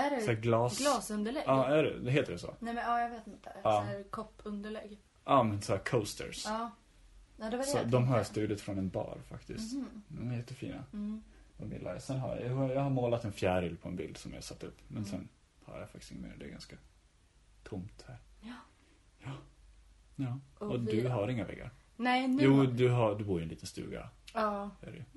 Är Så det glas... glasunderlägg? Ja, är det? Heter det så? Nej men ja, jag vet inte. Ja. Så här koppunderlägg. Ja, men så här coasters. Ja. ja det var det så de har jag stulit från en bar faktiskt. Mhm. De är jättefina. Mm. De gillar jag. Sen har jag, jag har målat en fjäril på en bild som jag satt upp. Men Mm. sen har jag faktiskt inget mer. Det är ganska tomt här. Ja. Ja. Ja. Och Och, vi- du har inga väggar? Nej, nu... Jo, du, har, du bor i en liten stuga. Ja,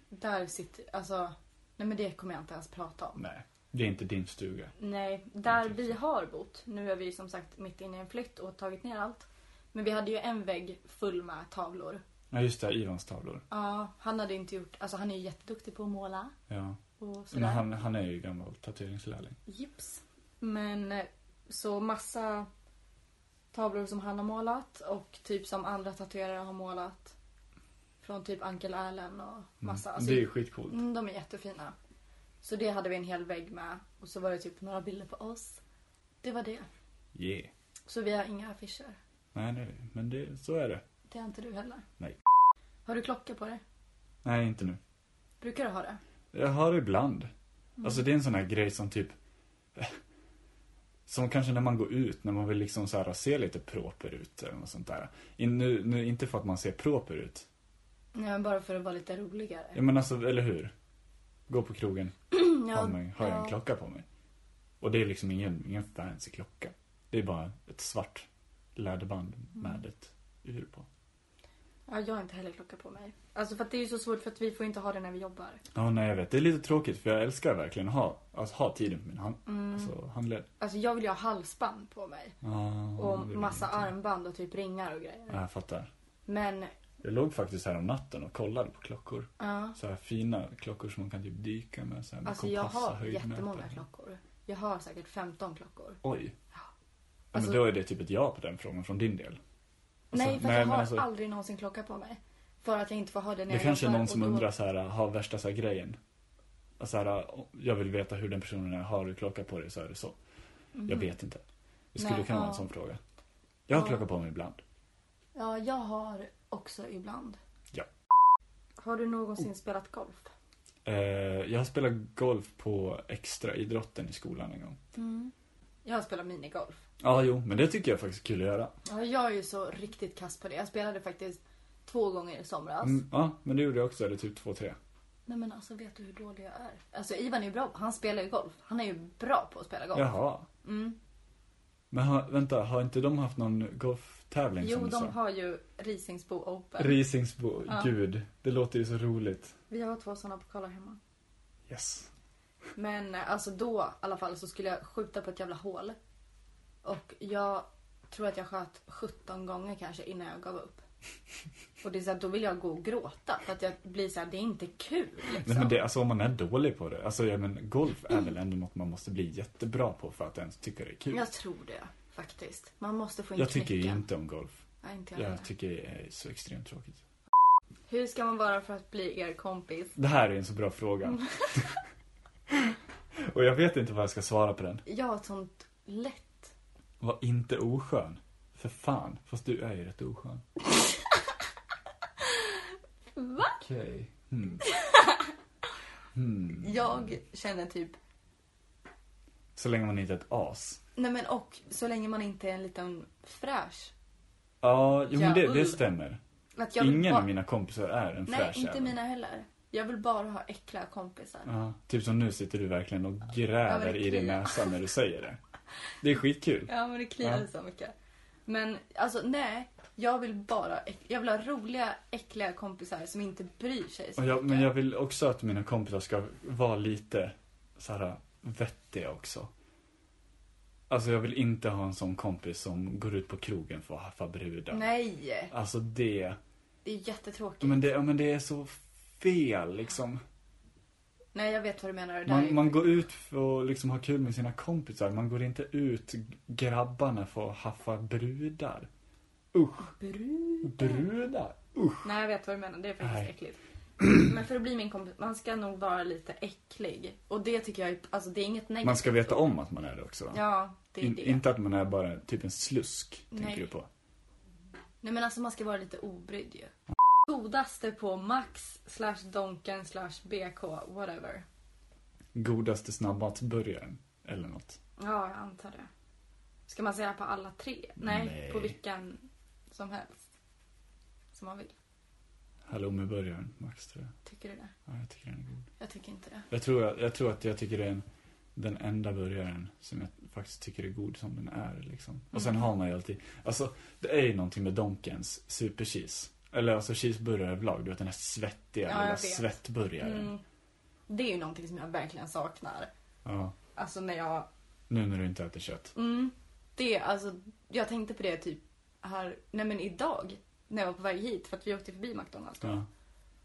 där sitter... Alltså... Nej men det kommer jag inte ens prata om. Nej, det är inte din stuga. Nej, där vi har bott. Nu är vi som sagt mitt inne i en flytt och tagit ner allt. Men vi hade ju en vägg full med tavlor. Ja, just det. Ivans tavlor. Ja, han hade inte gjort... Alltså han är ju jätteduktig på att måla Ja. och sådär. Men han, han är ju gammal tatueringslärling. Gips. Men eh, så massa tavlor som han har målat och typ som andra tatuerare har målat. Från typ Ankel Erlen och massa. Mm. Alltså, det är skitcoolt. mm, de är jättefina. Så det hade vi en hel vägg med. Och så var det typ några bilder på oss. Det var det. Yeah. Så vi har inga affischer. Nej, nej, men det, så är det. Det har inte du heller. Nej. Har du klocka på dig? Nej, inte nu. Brukar du ha det? Jag har det ibland. Mm. Alltså det är en sån här grej som typ Som kanske när man går ut, när man vill liksom så här se lite proper ut eller något sånt där. In, nu, nu, inte för att man ser proper ut. Nej, men bara för att vara lite roligare. Ja men alltså, eller hur? Gå på krogen, Ja, har, mig, har jag en klocka på mig. Och det är liksom ingen, ingen fancy klocka. Det är bara ett svart läderband Mm. med ett ur på. Ja, jag har inte heller klocka på mig. Alltså för att det är ju så svårt för att vi får inte ha det när vi jobbar. Ja, nej jag vet. Det är lite tråkigt för jag älskar verkligen att ha, alltså, ha tiden på min hand, Mm. alltså, handled. Alltså jag vill ju ha halsband på mig. Ah, Och massa armband och typ ringar och grejer. Ja, jag fattar. Men, Jag låg faktiskt här om natten och kollade på klockor. ja. Så här fina klockor som man kan typ dyka med. Så här, Alltså jag har jättemånga klockor. Jag har säkert 15 klockor. Oj. Ja, Alltså- men då är det typ ett ja på den frågan från din del. Alltså, nej, för att jag har alltså, aldrig någonsin klocka på mig. För att jag inte får ha det när Det jag kanske är någon som då- undrar så här, har värsta så här grejen. Så här, jag vill veta hur den personen är. Har du klocka på dig så är det så. Mhm. Jag vet inte. Det skulle Nej, kunna vara ja. en sån fråga. Jag har Ja. klocka på mig ibland. Ja, jag har också ibland. Ja. Har du någonsin spelat golf? Eh, jag har spelat golf på extraidrotten i skolan en gång. Mm. Jag har spelat minigolf. Ja, jo, men det tycker jag faktiskt är kul att göra. Ja, jag är ju så riktigt kass på det. Jag spelade faktiskt två gånger i somras. Mm, ja, men det gjorde jag också. Eller typ två, tre. Nej men alltså vet du hur dålig jag är? Alltså Ivan är ju bra, han spelar ju golf. Han är ju bra på att spela golf. Jaha. Mm. Men har, vänta, har inte de haft någon golftävling Jo, som de sa? har ju Risingsbo Open. Risingsbo, Ja. gud. Det låter ju så roligt. Vi har två sådana pokaler hemma. Yes. Men eh, alltså då i alla fall så skulle jag skjuta på ett jävla hål. Och jag tror att jag sköt 17 gånger kanske innan jag gav upp. Och det är så här, då vill jag gå och gråta för att jag blir så här, det är inte kul liksom. Nej, men det, alltså om man är dålig på det. Alltså, jag men, golf är väl ändå något man måste bli jättebra på för att ens tycka det är kul. Jag tror det faktiskt. Man måste få in Jag tycker knäcken. inte om golf. Nej, inte jag. Jag tycker det är så extremt tråkigt. Hur ska man vara för att bli er kompis? Det här är en så bra fråga. Och jag vet inte vad jag ska svara på den. Jag har ett sånt lätt... Var inte oskön. För fan. Fast du är ju rätt oskön. Va? Okej. Hmm. Hmm. Jag känner typ... Så länge man inte är ett as. Nej men och så länge man inte är en liten fräsch. Ja, jo, men det, det stämmer. Att jag vill Ingen bara- av mina kompisar är en Nej, fräsch inte jävel. mina heller. Jag vill bara ha äckliga kompisar. Ja, typ som nu sitter du verkligen och Ja, gräver det i din näsa när du säger det. Det är skitkul. Ja, men det kliar Ja. så mycket. Men alltså nej, jag vill bara, jag vill ha roliga, äckliga kompisar som inte bryr sig så jag, mycket. men jag vill också att mina kompisar ska vara lite så här vettiga också. Alltså jag vill inte ha en sån kompis som går ut på krogen för att haffa brudar. Nej, Alltså det, det är jättetråkigt. men det, ja, men det är så fel liksom. Nej, jag vet vad du menar. Är... Man, man går ut för att liksom ha kul med sina kompisar. Man går inte ut grabbarna för att haffa brudar. Usch, Brud. brudar. Nej, jag vet vad du menar. Det är faktiskt Nej. äckligt. Men för att bli min kompis, man ska nog vara lite äcklig. Och det tycker jag är, alltså det är inget negativt. Man ska veta om att man är det också. Ja, det är In, det. inte att man är bara typ en slusk, Nej. tänker du på. Nej men alltså man ska vara lite obrydd ju. Godaste på Max slash Donken slash BK, whatever. Godaste snabbmatsburgaren, eller något. Ja, jag antar det. Ska man säga på alla tre? Nej, Nej. på vilken som helst. Som man vill. Halloumiburgaren, Max tror jag. Tycker du det? Ja, jag tycker den är god. Jag tycker inte det. Jag tror, jag tror att jag tycker det är en, den enda burgaren som jag faktiskt tycker är god som den är liksom. Och sen Mm. har man ju alltid, alltså det är ju någonting med Donkens supercheese. Eller alltså cheeseburgare överlag, du vet den här svettiga Ja, jag lilla vet. svettburgaren. Mm. Det är ju någonting som jag verkligen saknar. Ja, Alltså när jag... nu när du inte äter kött. Mm, det, alltså, jag tänkte på det typ här, nej men idag. När jag var på väg hit för att vi åkte förbi McDonalds då. Ja.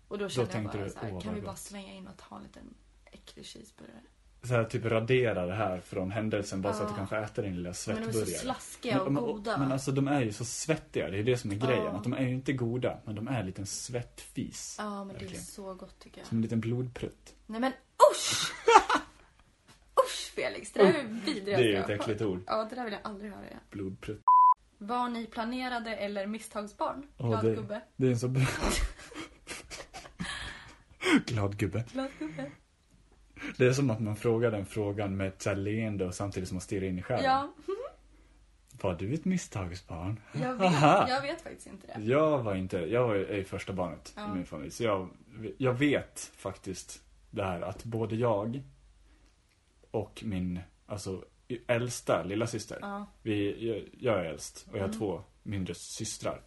Och då kände jag tänkte bara du, så här, kan vi bara gott. slänga in och ta en liten äcklig cheeseburgare? Så här, typ radera det här från händelsen bara så att du Ja. kan få äta din lilla Men svettburgare. de är så slaskiga och men, goda. men alltså de är ju så svettiga, det är det som är grejen. Ja. Att de är ju inte goda, men de är en liten svettfis. ja, men det är så gott tycker jag. Som en liten blodprutt. Nej men usch! usch Felix, det där är det vidrigaste Det är ju ett äckligt ord. Ja, det där vill jag aldrig höra igen. Blodprutt. Var ni planerade eller misstagsbarn? Ja, Glad det- gubbe. Det är en så bra... Glad gubbe. Glad gubbe. Det är som att man frågar den frågan med ett leende och samtidigt som man stirrar in i skärmen. Ja, Var du ett misstagsbarn? jag vet, Aha. jag vet faktiskt inte det. Jag var inte, jag var är första barnet Ja. i min familj. Så jag, jag vet faktiskt det här att både jag och min, alltså äldsta lilla syster. Ja. Vi, jag, jag är äldst och jag har Mm. två mindre systrar.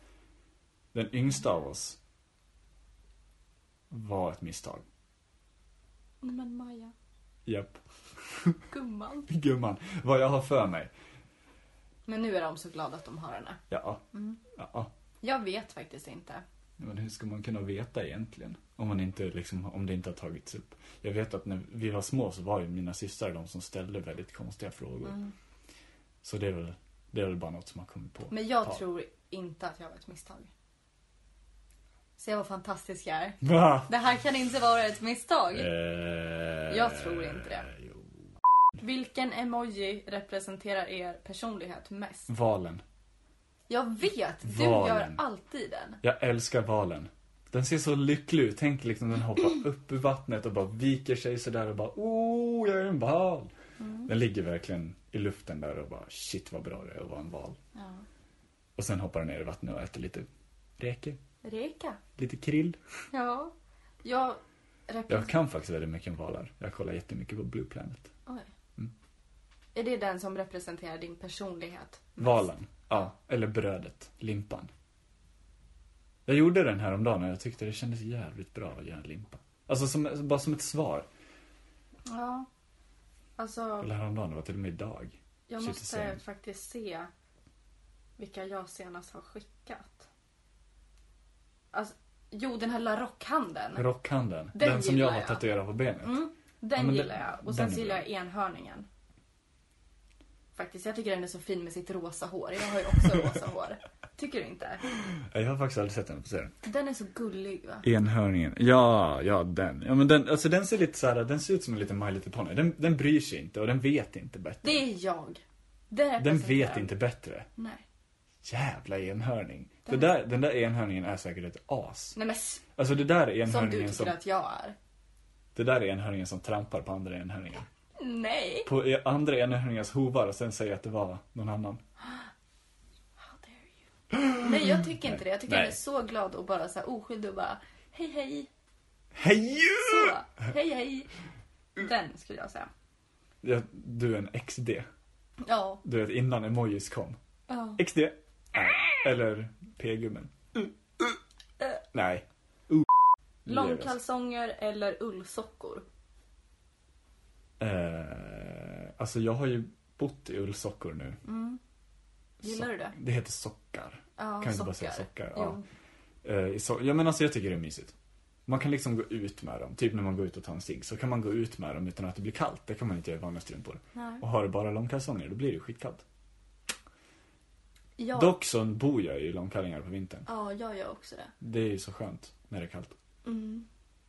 Den yngsta av oss var ett misstag. Men Maja, Japp. gumman. Gumman. Vad jag har för mig. Men nu är de så glada att de har henne. Ja. Mm. Ja. Jag vet faktiskt inte. Men hur ska man kunna veta egentligen? Om man inte liksom, om det inte har tagits upp. Jag vet att när vi var små så var ju mina systrar de som ställde väldigt konstiga frågor. Mm. Så det är väl, det är väl bara något som har kommit på. Men jag Ja. tror inte att jag var ett misstag. Se vad fantastisk jag är. Det här kan inte vara ett misstag. Eh, Jag tror inte det. Vilken emoji representerar er personlighet mest? Valen. Jag vet, du Valen. gör alltid den. Jag älskar valen. Den ser så lycklig ut. Tänk liksom den hoppar upp ur vattnet och bara viker sig sådär och bara oh, jag är en val. Mm. Den ligger verkligen i luften där och bara shit vad bra det är att vara en val. Ja. Och sen hoppar den ner i vattnet och äter lite räkor. Reka. Lite krill. Ja. Jag Jag kan faktiskt väldigt mycket om valar. Jag kollar jättemycket på Blue Planet. Oj. Mm. Är det den som representerar din personlighet? mest? Valen. Ja, eller brödet. Limpan. Jag gjorde den här om dagen och jag tyckte det kändes jävligt bra att göra en limpa. Alltså som, bara som ett svar. Ja. Alltså, Eller häromdagen, det var till och med idag. jag shit, måste faktiskt se vilka jag senast har skickat. Jo, den här La Rock-handen. Rockhanden. Den Den, som jag har tatuerat på benet. Mm, den Ja, den- gillar jag. Och sen den så är gillar jag enhörningen. Faktiskt, jag tycker den är så fin med sitt rosa hår. Jag har ju också rosa hår. Tycker du inte? Jag har faktiskt aldrig sett den, får se den. Den är så gullig va? Enhörningen. Ja, ja den. Ja men den, alltså den ser lite såhär, den ser ut som en liten My Little Pony. Den, den bryr sig inte och den vet inte bättre. Det är jag. Det Den representerar- vet inte bättre. Nej. Jävla enhörning. Den- Det där, den där enhörningen är säkert ett as. Nej men Alltså det där är som du enhörningen tycker som, att jag är. det där är enhörningen som trampar på andra enhörningar. Nej. På e- andra enhörningars hovar och sen säger att det var någon annan. How dare you? Nej jag tycker inte det. Jag tycker Nej. den är så glad och bara så här oskyldig och bara hej hej. Hej! Så. Hej hej. Den skulle jag säga. Ja, du är en XD. Ja. Du vet innan emojis kom. ja. XD. Eller P-gummen. Nej. Uh. Långkalsonger eller ullsockor? Eh, alltså jag har ju bott i ullsockor nu. Mm. Gillar du det? Det heter sockar. Ja, Kan jag inte bara säga sockar? Ja. Eh, so- ja men alltså jag tycker det är mysigt. Man kan liksom gå ut med dem. Typ när man går ut och tar en cigg så kan man gå ut med dem utan att det blir kallt. Det kan man inte göra i vanliga strumpor. Nej. Och har du bara långkalsonger då blir det skitkallt. Ja. Dock så bor jag i långkallingar på vintern. Ja, jag gör också det. Det är ju så skönt när det är kallt. Mm.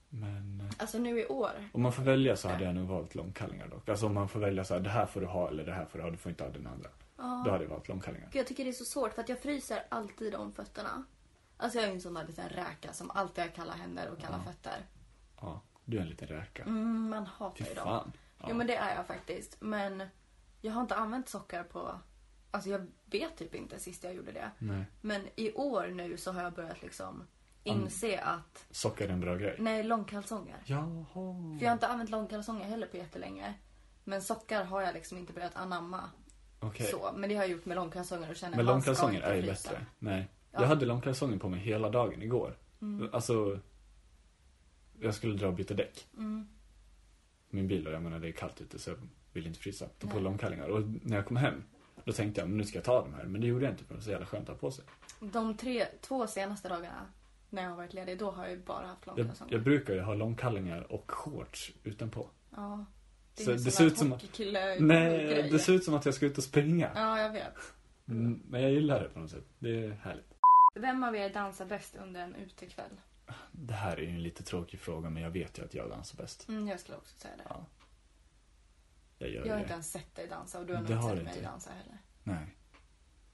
Men eh, Alltså nu i år. om man får välja så hade jag nog valt långkallingar dock. Alltså om man får välja så här, det här får du ha eller det här får du ha, du får inte ha den andra. Ja. Då hade jag valt långkallingar. Gud, Jag tycker det är så svårt för att jag fryser alltid om fötterna. Alltså jag är ju en sån där liten räka som alltid har kalla händer och kalla Ja. fötter. Ja, du är en liten räka. Mm, man hatar Fy ju dem. Ja. Jo men det är jag faktiskt. Men jag har inte använt sockar på Alltså jag vet typ inte sist jag gjorde det. Nej. Men i år nu så har jag börjat liksom inse att, Socker är en bra grej. nej långkalsonger. Jaha. För jag har inte använt långkalsonger heller på jättelänge. Men sockar har jag liksom inte börjat anamma. Okej. Så, men det har jag gjort med långkalsonger och känner Men man ska långkalsonger inte är ju frysa. bättre. Nej. Ja. Jag hade långkalsonger på mig hela dagen igår. Mm. Alltså, jag skulle dra och byta däck. Mm. Min bil och jag menar det är kallt ute så jag vill inte frysa. Ta på långkallingar. Och när jag kom hem, då tänkte jag men nu ska jag ta de här. Men det gjorde jag inte för det var så jävla skönt att ha på sig. De tre, två senaste dagarna när jag har varit ledig, då har jag ju bara haft Jag, jag brukar ju ha långkallingar och shorts utanpå. Ja. Det, är Så det ser ut som att- Nej, det ser ut som att jag ska ut och springa. Ja, jag vet. Mm, Men jag gillar det på något sätt. Det är härligt. Vem av er dansar bäst under en utekväll? Det här är ju en lite tråkig fråga men jag vet ju att jag dansar bäst. Mm, jag skulle också säga det. Ja. Jag gör Jag har det. inte ens sett dig dansa och du har nog inte sett mig inte. dansa heller. Nej.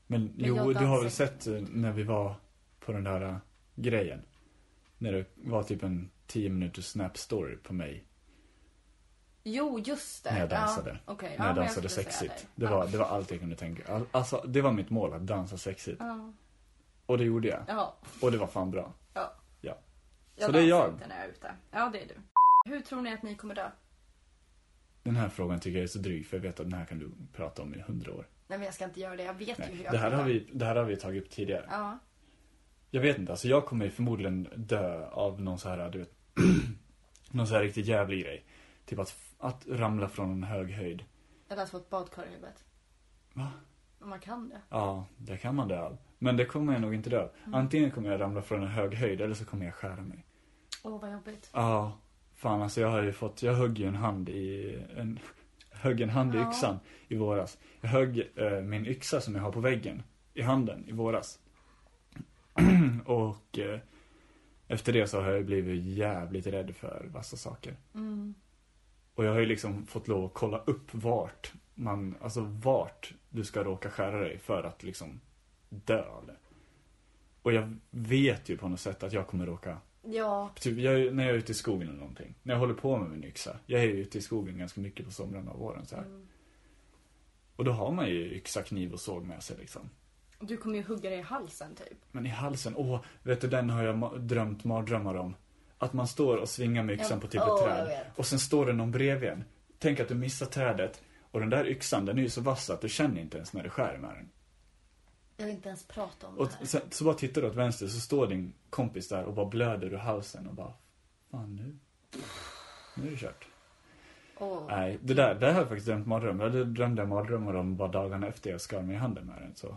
Men, Men jo, jag du har väl dansar. sett eh, när vi var på den där eh, grejen? När det var typ en 10 minuters snap story på mig. Jo, just det. När jag dansade. Ja, okej. När ja, jag dansade säga sexigt. Det var, det var allt jag kunde tänka. All- Alltså, det var mitt mål att dansa sexigt. Ja. Och det gjorde jag. Ja. Och det var fan bra. ja. Ja. Jag Så det är dansar jag. inte när jag är ute. Ja, det är du. Hur tror ni att ni kommer dö? Den här frågan tycker jag är så dryg för jag vet att den här kan du prata om i hundra år. Nej, men jag ska inte göra det. Jag vet ju hur Nej. jag Det här, har vi, det här har vi tagit upp tidigare. Ja. Jag vet inte, alltså jag kommer förmodligen dö av någon så här, du vet, någon så här riktigt jävlig grej. Typ att, att ramla från en hög höjd. Eller att få ett badkar i huvudet. Va? Man kan det. Ja, det kan man dö av. Men det kommer jag nog inte dö av. Mm. Antingen kommer jag ramla från en hög höjd eller så kommer jag skära mig. Åh, vad jobbigt. Ja, fan alltså jag har ju fått, jag högg ju en hand i, en, högg en hand i Ja. yxan i våras. Jag högg eh, min yxa som jag har på väggen i handen i våras. Och eh, efter det så har jag blivit jävligt rädd för vassa saker. Mm. Och jag har ju liksom fått lov att kolla upp vart man, alltså vart du ska råka skära dig för att liksom dö av det. Och jag vet ju på något sätt att jag kommer råka, Ja. typ jag, är- när jag är ute i skogen eller någonting. När jag håller på med min yxa. Jag är ju ute i skogen ganska mycket på somrarna och våren så här. Mm. Och då har man ju yxa, kniv och såg med sig liksom. Du kommer ju hugga dig i halsen, typ. Men i halsen, åh, vet du den har jag ma- drömt mardrömmar om. Att man står och svingar med yxan Ja, på typ ett jag träd. Och sen står det någon bredvid en. Tänk att du missar trädet. Och den där yxan, den är ju så vass att du känner inte ens när du skär med den. Jag vill inte ens prata om Och det här. sen, så bara tittar du åt vänster så står din kompis där och bara blöder ur halsen och bara Fan nu. Nu är det kört. Åh. Nej, det där, det här har jag faktiskt drömt mardrömmar. Det drömde jag mardrömmar om bara dagarna efter jag skar mig i handen med den så.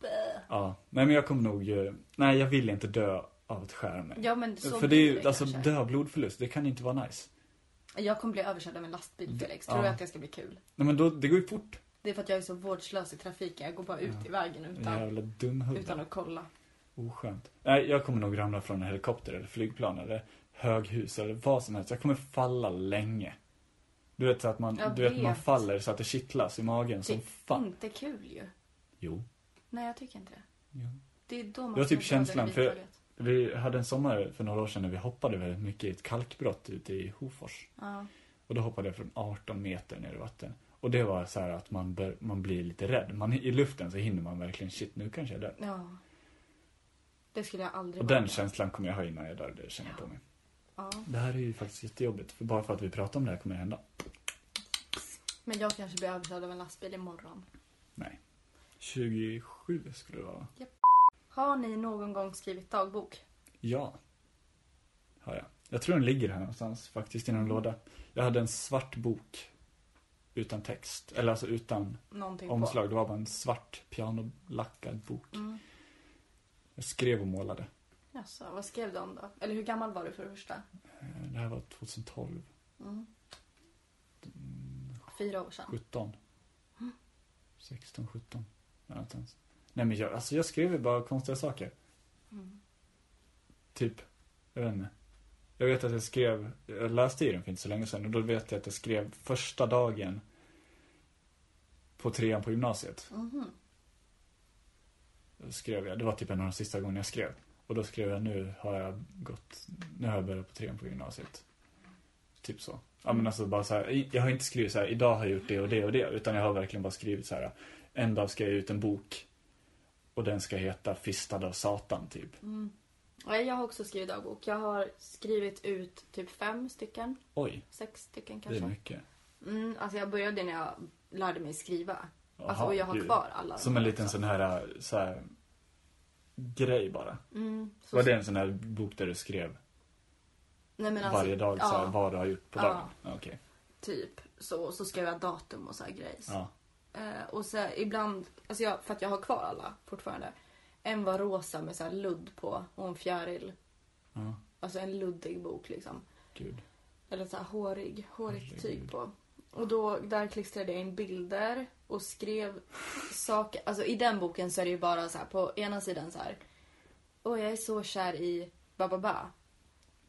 Bäh. Ja. Nej men jag kommer nog, eh, nej jag vill inte dö av att skära mig. Ja, men så För det är ju, alltså kanske. dö av blodförlust, det kan inte vara nice. Jag kommer bli överkörd av en lastbil, Felix. Tror Ja. du att det ska bli kul? Nej men då, det går ju fort. Det är för att jag är så vårdslös i trafiken. Jag går bara ut i vägen utan, Jävla dumhuvud. utan att kolla. Oskönt. Nej, jag kommer nog ramla från en helikopter eller flygplan eller höghus eller vad som helst. Jag kommer falla länge. Du vet så att man, Jag du vet, man vet. faller så att det kittlas i magen Det som är fan. inte kul ju. Jo. Nej, jag tycker inte det. jo. Det är då man Jag har ska typ döda känslan, för- överhuvudtaget. Vi hade en sommar för några år sedan när vi hoppade väldigt mycket i ett kalkbrott ute i Hofors. Ja. Och då hoppade jag från 18 meter ner i vatten. Och det var så här att man, bör, man blir lite rädd. Man, I luften så hinner man verkligen, shit nu kanske jag dör. ja. Det skulle jag aldrig Och den känslan kommer jag ha innan jag dör, det känner jag på mig. Ja. Det här är ju faktiskt jättejobbigt. För bara för att vi pratar om det här kommer det hända. Men jag kanske blir överkörd av en lastbil imorgon. 27 skulle det vara. Har ni någon gång skrivit dagbok? Ja. Har jag. Jag tror den ligger här någonstans faktiskt i någon låda. Jag hade en svart bok. Utan text. Eller alltså utan Någonting omslag. Det var bara en svart pianolackad bok. på? Mm. Jag skrev och målade. Jaså, vad skrev du om då? Eller hur gammal var du för det första? Eh, Det här var 2012. Mm. Fyra år sedan. 17. 16, 17. Där någonstans. Nej men jag, alltså jag skrev ju bara konstiga saker. Mm. Typ, jag vet inte. Jag vet att jag skrev, jag läste i den för inte så länge sedan och då vet jag att jag skrev första dagen på trean på gymnasiet. Då skrev jag, det var typ en av de sista gångerna jag skrev. Och då skrev jag, nu har jag gått, nu har jag börjat på trean på gymnasiet. Typ så. Ja men alltså bara så här, jag har inte skrivit så här, idag har jag gjort det och det och det. Utan jag har verkligen bara skrivit så här, en dag ska jag ge ut en bok. Och den ska heta Fistad av Satan, typ. Mm. Jag har också skrivit dagbok. Jag har skrivit ut typ fem stycken. Oj, Sex stycken det är kanske. mycket. Mm, alltså jag började när jag lärde mig skriva. alltså, Jaha, och jag har gud. kvar alla. Som en liten också. sån här, så här grej bara. Mm, så, Var det en sån här bok där du skrev Nej, men alltså, varje dag så här, ja, vad du har gjort på dagen? Ja. Okej. typ. Så, så skrev jag datum och så här grejs. Ja. Eh, och så här, ibland, alltså jag, för att jag har kvar alla fortfarande. En var rosa med så här ludd på och en fjäril. ja. Alltså en luddig bok liksom. Gud. Eller så här hårig, hårigt tyg på. Och då, där klistrade jag in bilder och skrev saker. Alltså i den boken så är det ju bara så här på ena sidan så här. Åh, jag är så kär i Bababa.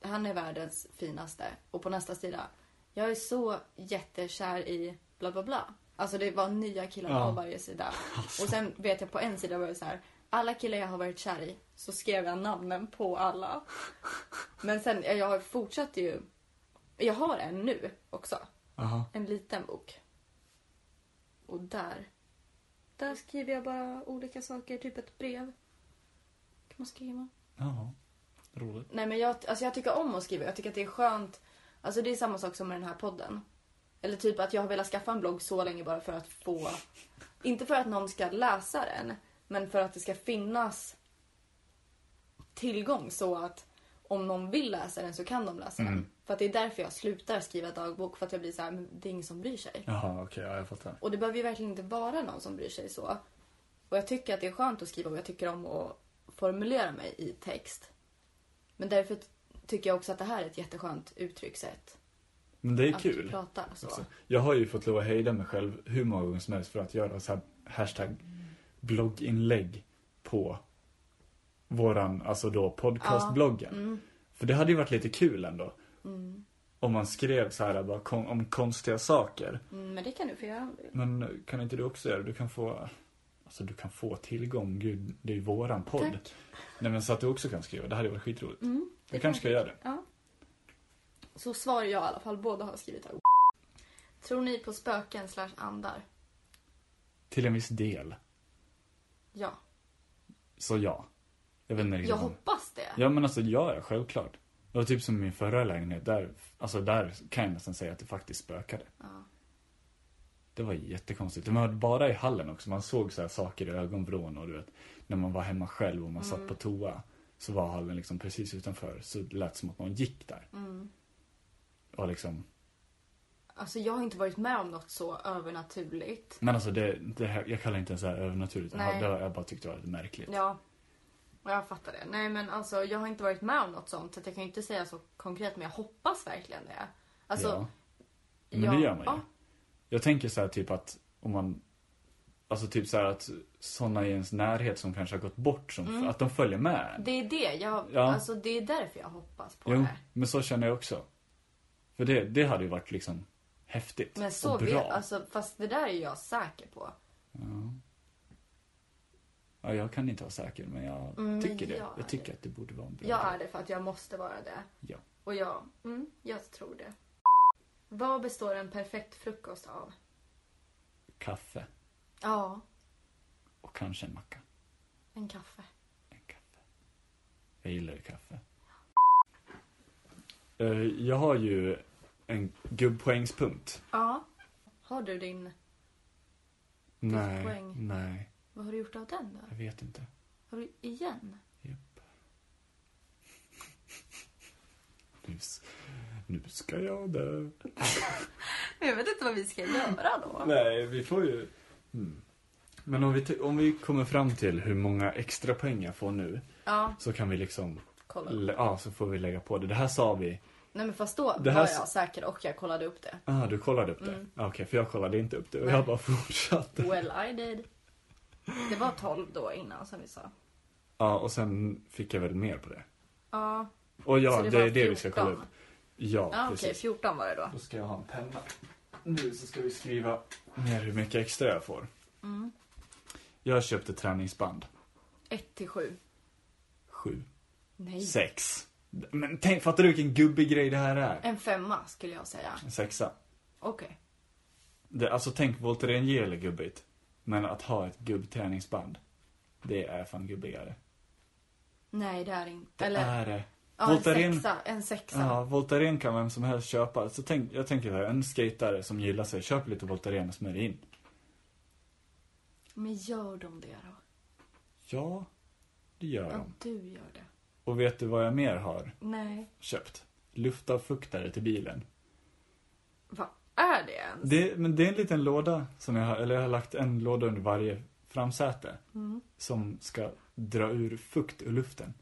Han är världens finaste. Och på nästa sida. Jag är så jättekär i bla bla bla. Alltså det var nya killar Ja. på varje sida. Och sen vet jag på en sida var det så här. Alla killar jag har varit kär i. Så skrev jag namnen på alla. Men sen, jag fortsatte ju. Jag har en nu också. Aha. En liten bok. Och där. Där skriver jag bara olika saker. Typ ett brev. Kan man skriva? Jaha. Roligt. Nej men jag, alltså jag tycker om att skriva. Jag tycker att det är skönt. Alltså det är samma sak som med den här podden. Eller typ att jag har velat skaffa en blogg så länge bara för att få... Inte för att någon ska läsa den. Men för att det ska finnas tillgång så att om någon vill läsa den så kan de läsa Mm. den. För att det är därför jag slutar skriva dagbok. För att jag blir så här, det är ingen som bryr sig. Jaha, okej. ja, jag fattar. Och det behöver ju verkligen inte vara någon som bryr sig så. Och jag tycker att det är skönt att skriva och jag tycker om att formulera mig i text. Men därför tycker jag också att det här är ett jätteskönt uttryckssätt. Men det är att kul. prata så. Jag har ju fått lov att hejda mig själv hur många gånger som helst för att göra så här hashtag blogginlägg på våran, alltså då podcastbloggen. Mm, För det hade ju varit lite kul ändå. mm, Om man skrev så här bara kon- om konstiga saker. mm, men det kan du få göra. Men kan inte du också göra det? Du kan få, alltså du kan få tillgång, gud, det är ju våran podd. Tack. Nej men så att du också kan skriva, det hade varit skitroligt. Mm, det Jag kanske ska göra det. Ja. Så svar jag i alla fall. Båda har skrivit här. Tror ni på spöken slash andar? Till en viss del. Ja. Så ja. Jag vet inte riktigt Jag vad- hoppas det. Ja men alltså ja, ja, självklart. Det var typ som min förra lägenhet, där, alltså där kan jag nästan säga att det faktiskt spökade. Ja. Det var jättekonstigt. Det var bara i hallen också, man såg så här saker i ögonvrån och du vet, när man var hemma själv och man satt på toa. Så var hallen liksom precis utanför, så det lät som att någon gick där. Mm. Och liksom, Alltså jag har inte varit med om något så övernaturligt. men alltså det, det här, jag kallar inte ens det här övernaturligt. Jag, Nej. det, jag bara tyckte det var lite märkligt. Ja, jag fattar det. Nej men alltså jag har inte varit med om något sånt så jag kan ju inte säga så konkret men jag hoppas verkligen det. Alltså, ja. Men ja, det gör man ju. ja. Jag tänker så här typ att om man Alltså typ så att sådana i ens närhet som kanske har gått bort, som, Mm. att de följer med. Det är det. Jag, Ja. Alltså det är därför jag hoppas på Jo, det. men så känner jag också. För det, det hade ju varit liksom häftigt Men så och bra. vet, alltså, fast det där är jag säker på. ja. ja, jag kan inte vara säker, men jag Mm, tycker det. jag är Jag tycker det. att det borde vara en bra Jag grej. är det för att jag måste vara det. Ja. Och jag, mm, jag tror det. Vad består en perfekt frukost av? Kaffe Ja, och kanske en macka. en kaffe. En kaffe. Jag gillar ju kaffe. Eh, Jag har ju en gubbpoängspunkt. Ja. Har du din, Nej, poäng. nej, vad har du gjort av den då? jag vet inte. Har du igen? Japp. Nu, nu ska jag dö. Jag vet inte vad vi ska göra då. Nej, vi får ju... Mm. Men om vi, om vi kommer fram till hur många extra poäng jag får nu, Ja, så kan vi liksom... kolla. Ja, så får vi lägga på det. Det här sa vi... Nej men fast då Det här var jag säker och jag kollade upp det. Ah, du kollade upp det? Mm. Ah, Okej, för jag kollade inte upp det och Nej. jag bara fortsatte. Well I did. Det var 12 då innan som vi sa. Ja, och sen fick jag väl mer på det. Ja, Och ja, det, det är det vi ska kolla 14. upp. Ja, ja okej precis. 14 var det då. Då ska jag ha en penna. Nu så ska vi skriva ner hur mycket extra jag får. Mm. Jag köpte träningsband. 1 till 7. Sju. Nej. Sex. Men tänk, fattar du vilken gubbig grej det här är? En femma skulle jag säga. En sexa. Okej. Det, alltså tänk Voltaren gubbigt. Men att ha ett gubbträningsband, det är fan gubbigare. Nej, det är det inte. Det Eller, är det. ja, en Voltaren- sexa. En sexa. Ja, Voltaren kan vem som helst köpa. Så tänk, jag tänker här, en skatare som gillar sig, köp lite Voltaren och smörj in. Men gör de det då? Ja, det gör Ja, de. du gör det. Och vet du vad jag mer har Nej. köpt? Luftavfuktare till bilen. Vad är det ens? Det, men det är en liten låda som jag har, eller jag har lagt en låda under varje framsäte. Mm. Som ska dra ur fukt ur luften.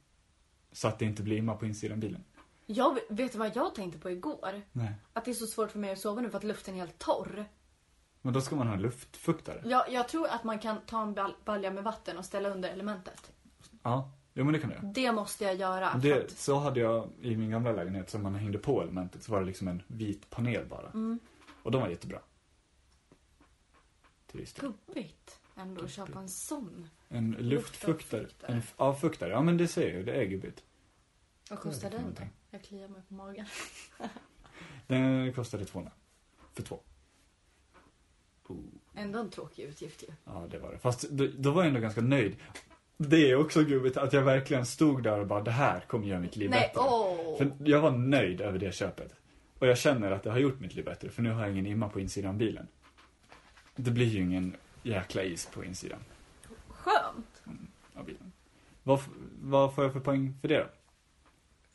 Så att det inte blir imma på insidan av bilen. Jag, vet du vad jag tänkte på igår? Nej. Att det är så svårt för mig att sova nu för att luften är helt torr. Men då ska man ha en luftfuktare. Jag, jag tror att man kan ta en bal- balja med vatten och ställa under elementet. Ja, jo men det kan du göra. Det måste jag göra. Det, att- så hade jag i min gamla lägenhet, som man hängde på elementet, så var det liksom en vit panel bara. Mm. Och de var jättebra. Till viss del. Gubbigt ändå att köpa en sån. En luftfuktare. En avfuktare. Ja men det säger jag, det är gubbigt. Vad kostar den då? Jag kliar mig på magen. Den kostade 200. För två. Ändå en tråkig utgift ju. ja det var det. Fast då, då var jag ändå ganska nöjd. Det är också gubbigt att jag verkligen stod där och bara, det här kommer göra mitt liv Nej, bättre. åh! För jag var nöjd över det köpet. Och jag känner att det har gjort mitt liv bättre, för nu har jag ingen imma på insidan av bilen. Det blir ju ingen jäkla is på insidan Skönt! av bilen. Vad, vad får jag för poäng för det då?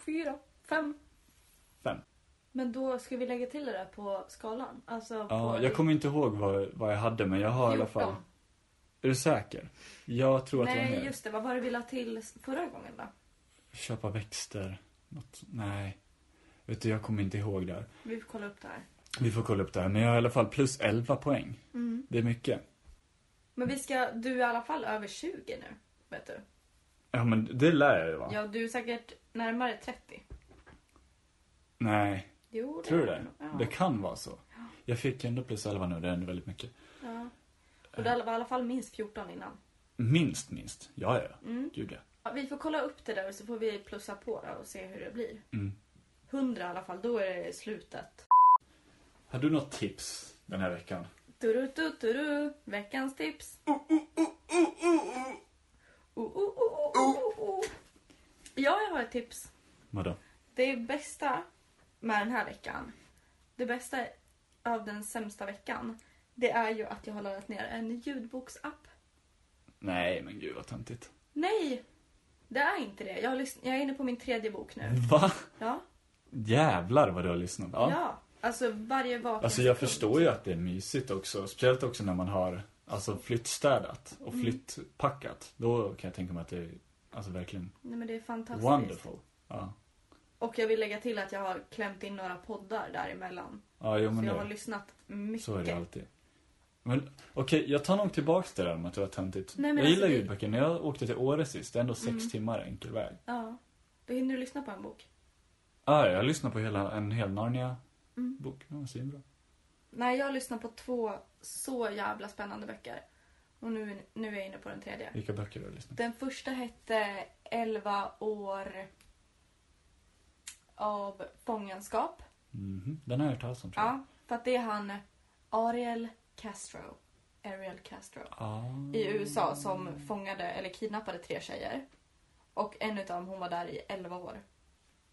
Fyra, fem. Fem. Men då ska vi lägga till det där på skalan? Alltså på... Ja, jag kommer inte ihåg vad, vad jag hade, men jag har i alla fall... 14. Är du säker? Jag tror att det var Nej, mer. just det. Vad var det vi la till förra gången då? Köpa växter. Något, nej. Vet du, jag kommer inte ihåg där. Vi får kolla upp det här. Vi får kolla upp det här, men jag har i alla fall plus 11 poäng. Mm. Det är mycket. Men vi ska... Du är i alla fall över 20 nu. Vet du? Ja, men det lär jag ju va? Ja, du är säkert närmare 30. Nej, Jo, det tror du det? Ja. Det kan vara så. Jag fick ändå plus 11 nu, det är ändå väldigt mycket. ja. Och det var i alla fall minst 14 innan. Minst, minst. Ja, ja, ja. Mm. Gud ja. Ja, vi får kolla upp det där så får vi plussa på det och se hur det blir. Mm. 100 i alla fall, då är det slutet. Har du något tips den här veckan? Turu, tu, turu, veckans tips. Ja, jag har ett tips. Vadå? Det bästa med den här veckan, det bästa av den sämsta veckan, det är ju att jag har laddat ner en ljudboksapp. Nej, men gud vad töntigt. Nej! Det är inte det. Jag, har lys- jag är inne på min tredje bok nu. Va? Ja. Jävlar vad du har lyssnat. Ja. Ja. Alltså varje vaken Alltså jag sekund. förstår ju att det är mysigt också. Speciellt också när man har alltså, flyttstädat och Mm. flyttpackat. Då kan jag tänka mig att det är alltså, verkligen Nej men det är fantastiskt. wonderful. Ja, Och jag vill lägga till att jag har klämt in några poddar däremellan. ja jo, Så men jag har det, lyssnat mycket. så är det alltid. Men okej, jag tar nog tillbaks det där med att det var töntigt. Nej, jag alltså, gillar det- ljudböcker. När jag åkte till Åre sist, det är ändå sex Mm. timmar enkel väg. Ja. Då hinner du lyssna på en bok. Ja, jag lyssnar på hela, en hel Narnia-bok. Mm. Var svinbra. Nej, jag har lyssnat på två så jävla spännande böcker. Och nu, nu är jag inne på den tredje. Vilka böcker har du lyssnat på? Den första hette 11 år av fångenskap. Mhm, Den har jag hört talas om tror jag. Ja, för att det är han Ariel Castro. Ariel Castro. Ah. I USA som fångade eller kidnappade tre tjejer. Och en utav dem hon var där i 11 år.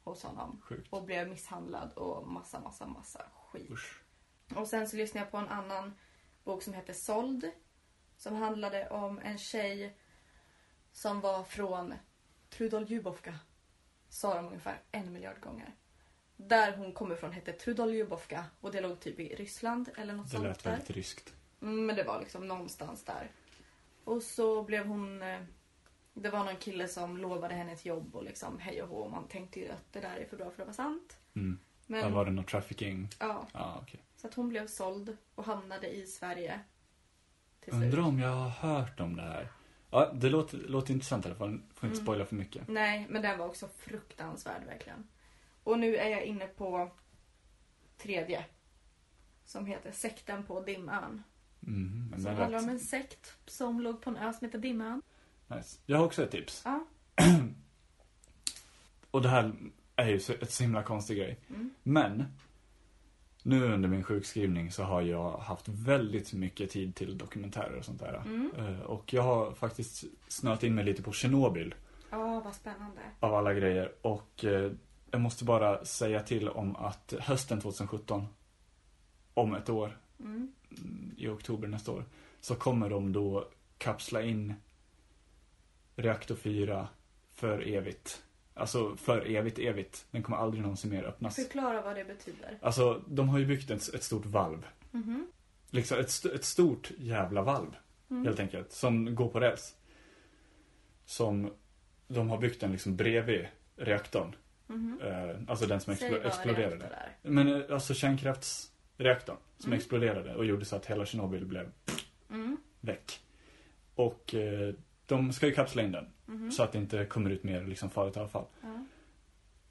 Hos honom. Sjukt. Och blev misshandlad och massa, massa, massa skit. Usch. Och sen så lyssnade jag på en annan bok som heter Såld. Som handlade om en tjej som var från Trudol Jubovka. Sa de ungefär en miljard gånger. Där hon kommer ifrån hette Trudol Jubovka och det låg typ i Ryssland eller något Det sånt lät där. väldigt ryskt. Mm, men det var liksom någonstans där. Och så blev hon... eh, Det var någon kille som lovade henne ett jobb och liksom hej och hå. Och man tänkte ju att det där är för bra för att vara sant. Mm. Men, var det någon trafficking? ja, Ja, okej. så att hon blev såld och hamnade i Sverige. Undrar om jag har hört om det här. Ja, det låter, låter intressant i alla fall. Får inte Mm. spoila för mycket. Nej, men den var också fruktansvärd verkligen. Och nu är jag inne på tredje. Som heter Sekten på Dimön. Men Som handlar om lät... en sekt som låg på en ö som heter Dimön. Nice. Jag har också ett tips. Ja. Och det här är ju så, ett så himla konstig grej. Mm. Men, nu under min sjukskrivning så har jag haft väldigt mycket tid till dokumentärer och sånt där. Mm. Eh, Och jag har faktiskt snöat in mig lite på Tjernobyl Ja, vad spännande. av alla grejer. Och eh, jag måste bara säga till om att hösten 2017, om ett år, Mm. mm, i oktober nästa år, så kommer de då kapsla in reaktor 4 för evigt. Alltså för evigt, evigt. Den kommer aldrig någonsin mer öppnas. Förklara vad det betyder. Alltså, de har ju byggt ett, ett stort valv. Mhm. Liksom ett, ett stort jävla valv, Mm. helt enkelt. Som går på räls. Som, de har byggt den liksom bredvid reaktorn. Mhm. Eh, alltså den som vad exploderade. Men eh, alltså kärnkraftsreaktorn som Mm. exploderade och gjorde så att hela Tjernobyl blev Mm. väck. Och eh, de ska ju kapsla in den Mhm. så att det inte kommer ut mer liksom farligt avfall.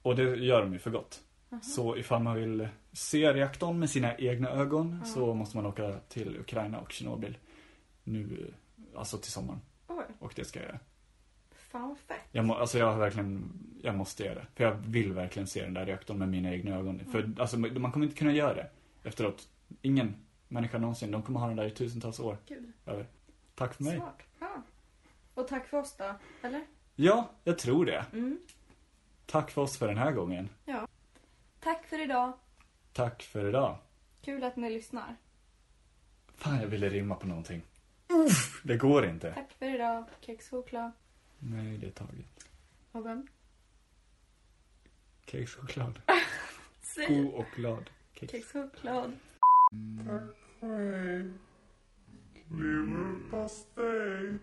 Och det gör de ju för gott. Aha. Så ifall man vill se reaktorn med sina egna ögon så måste man åka till Ukraina och Tjernobyl nu, alltså till sommaren. Oj, Och det ska jag göra. Fan fett. Jag må, alltså jag har verkligen, jag måste göra det. För jag vill verkligen se den där reaktorn med mina egna ögon. Mm. För alltså man kommer inte kunna göra det efteråt. Ingen människa någonsin. De kommer ha den där i tusentals år över. Tack för mig. Smart. Ja. Och tack för oss då, eller? Ja, jag tror det. Mm. Tack för oss för den här gången. Tack för idag. Tack för idag. Kul att ni lyssnar. Fan, jag ville rimma på någonting. Uff, det går inte. Tack för idag. Kexchoklad. Nej, det är taget. Och vem? Kexchoklad. Säg. God och glad. Kex. Kexchoklad. Leverpastej.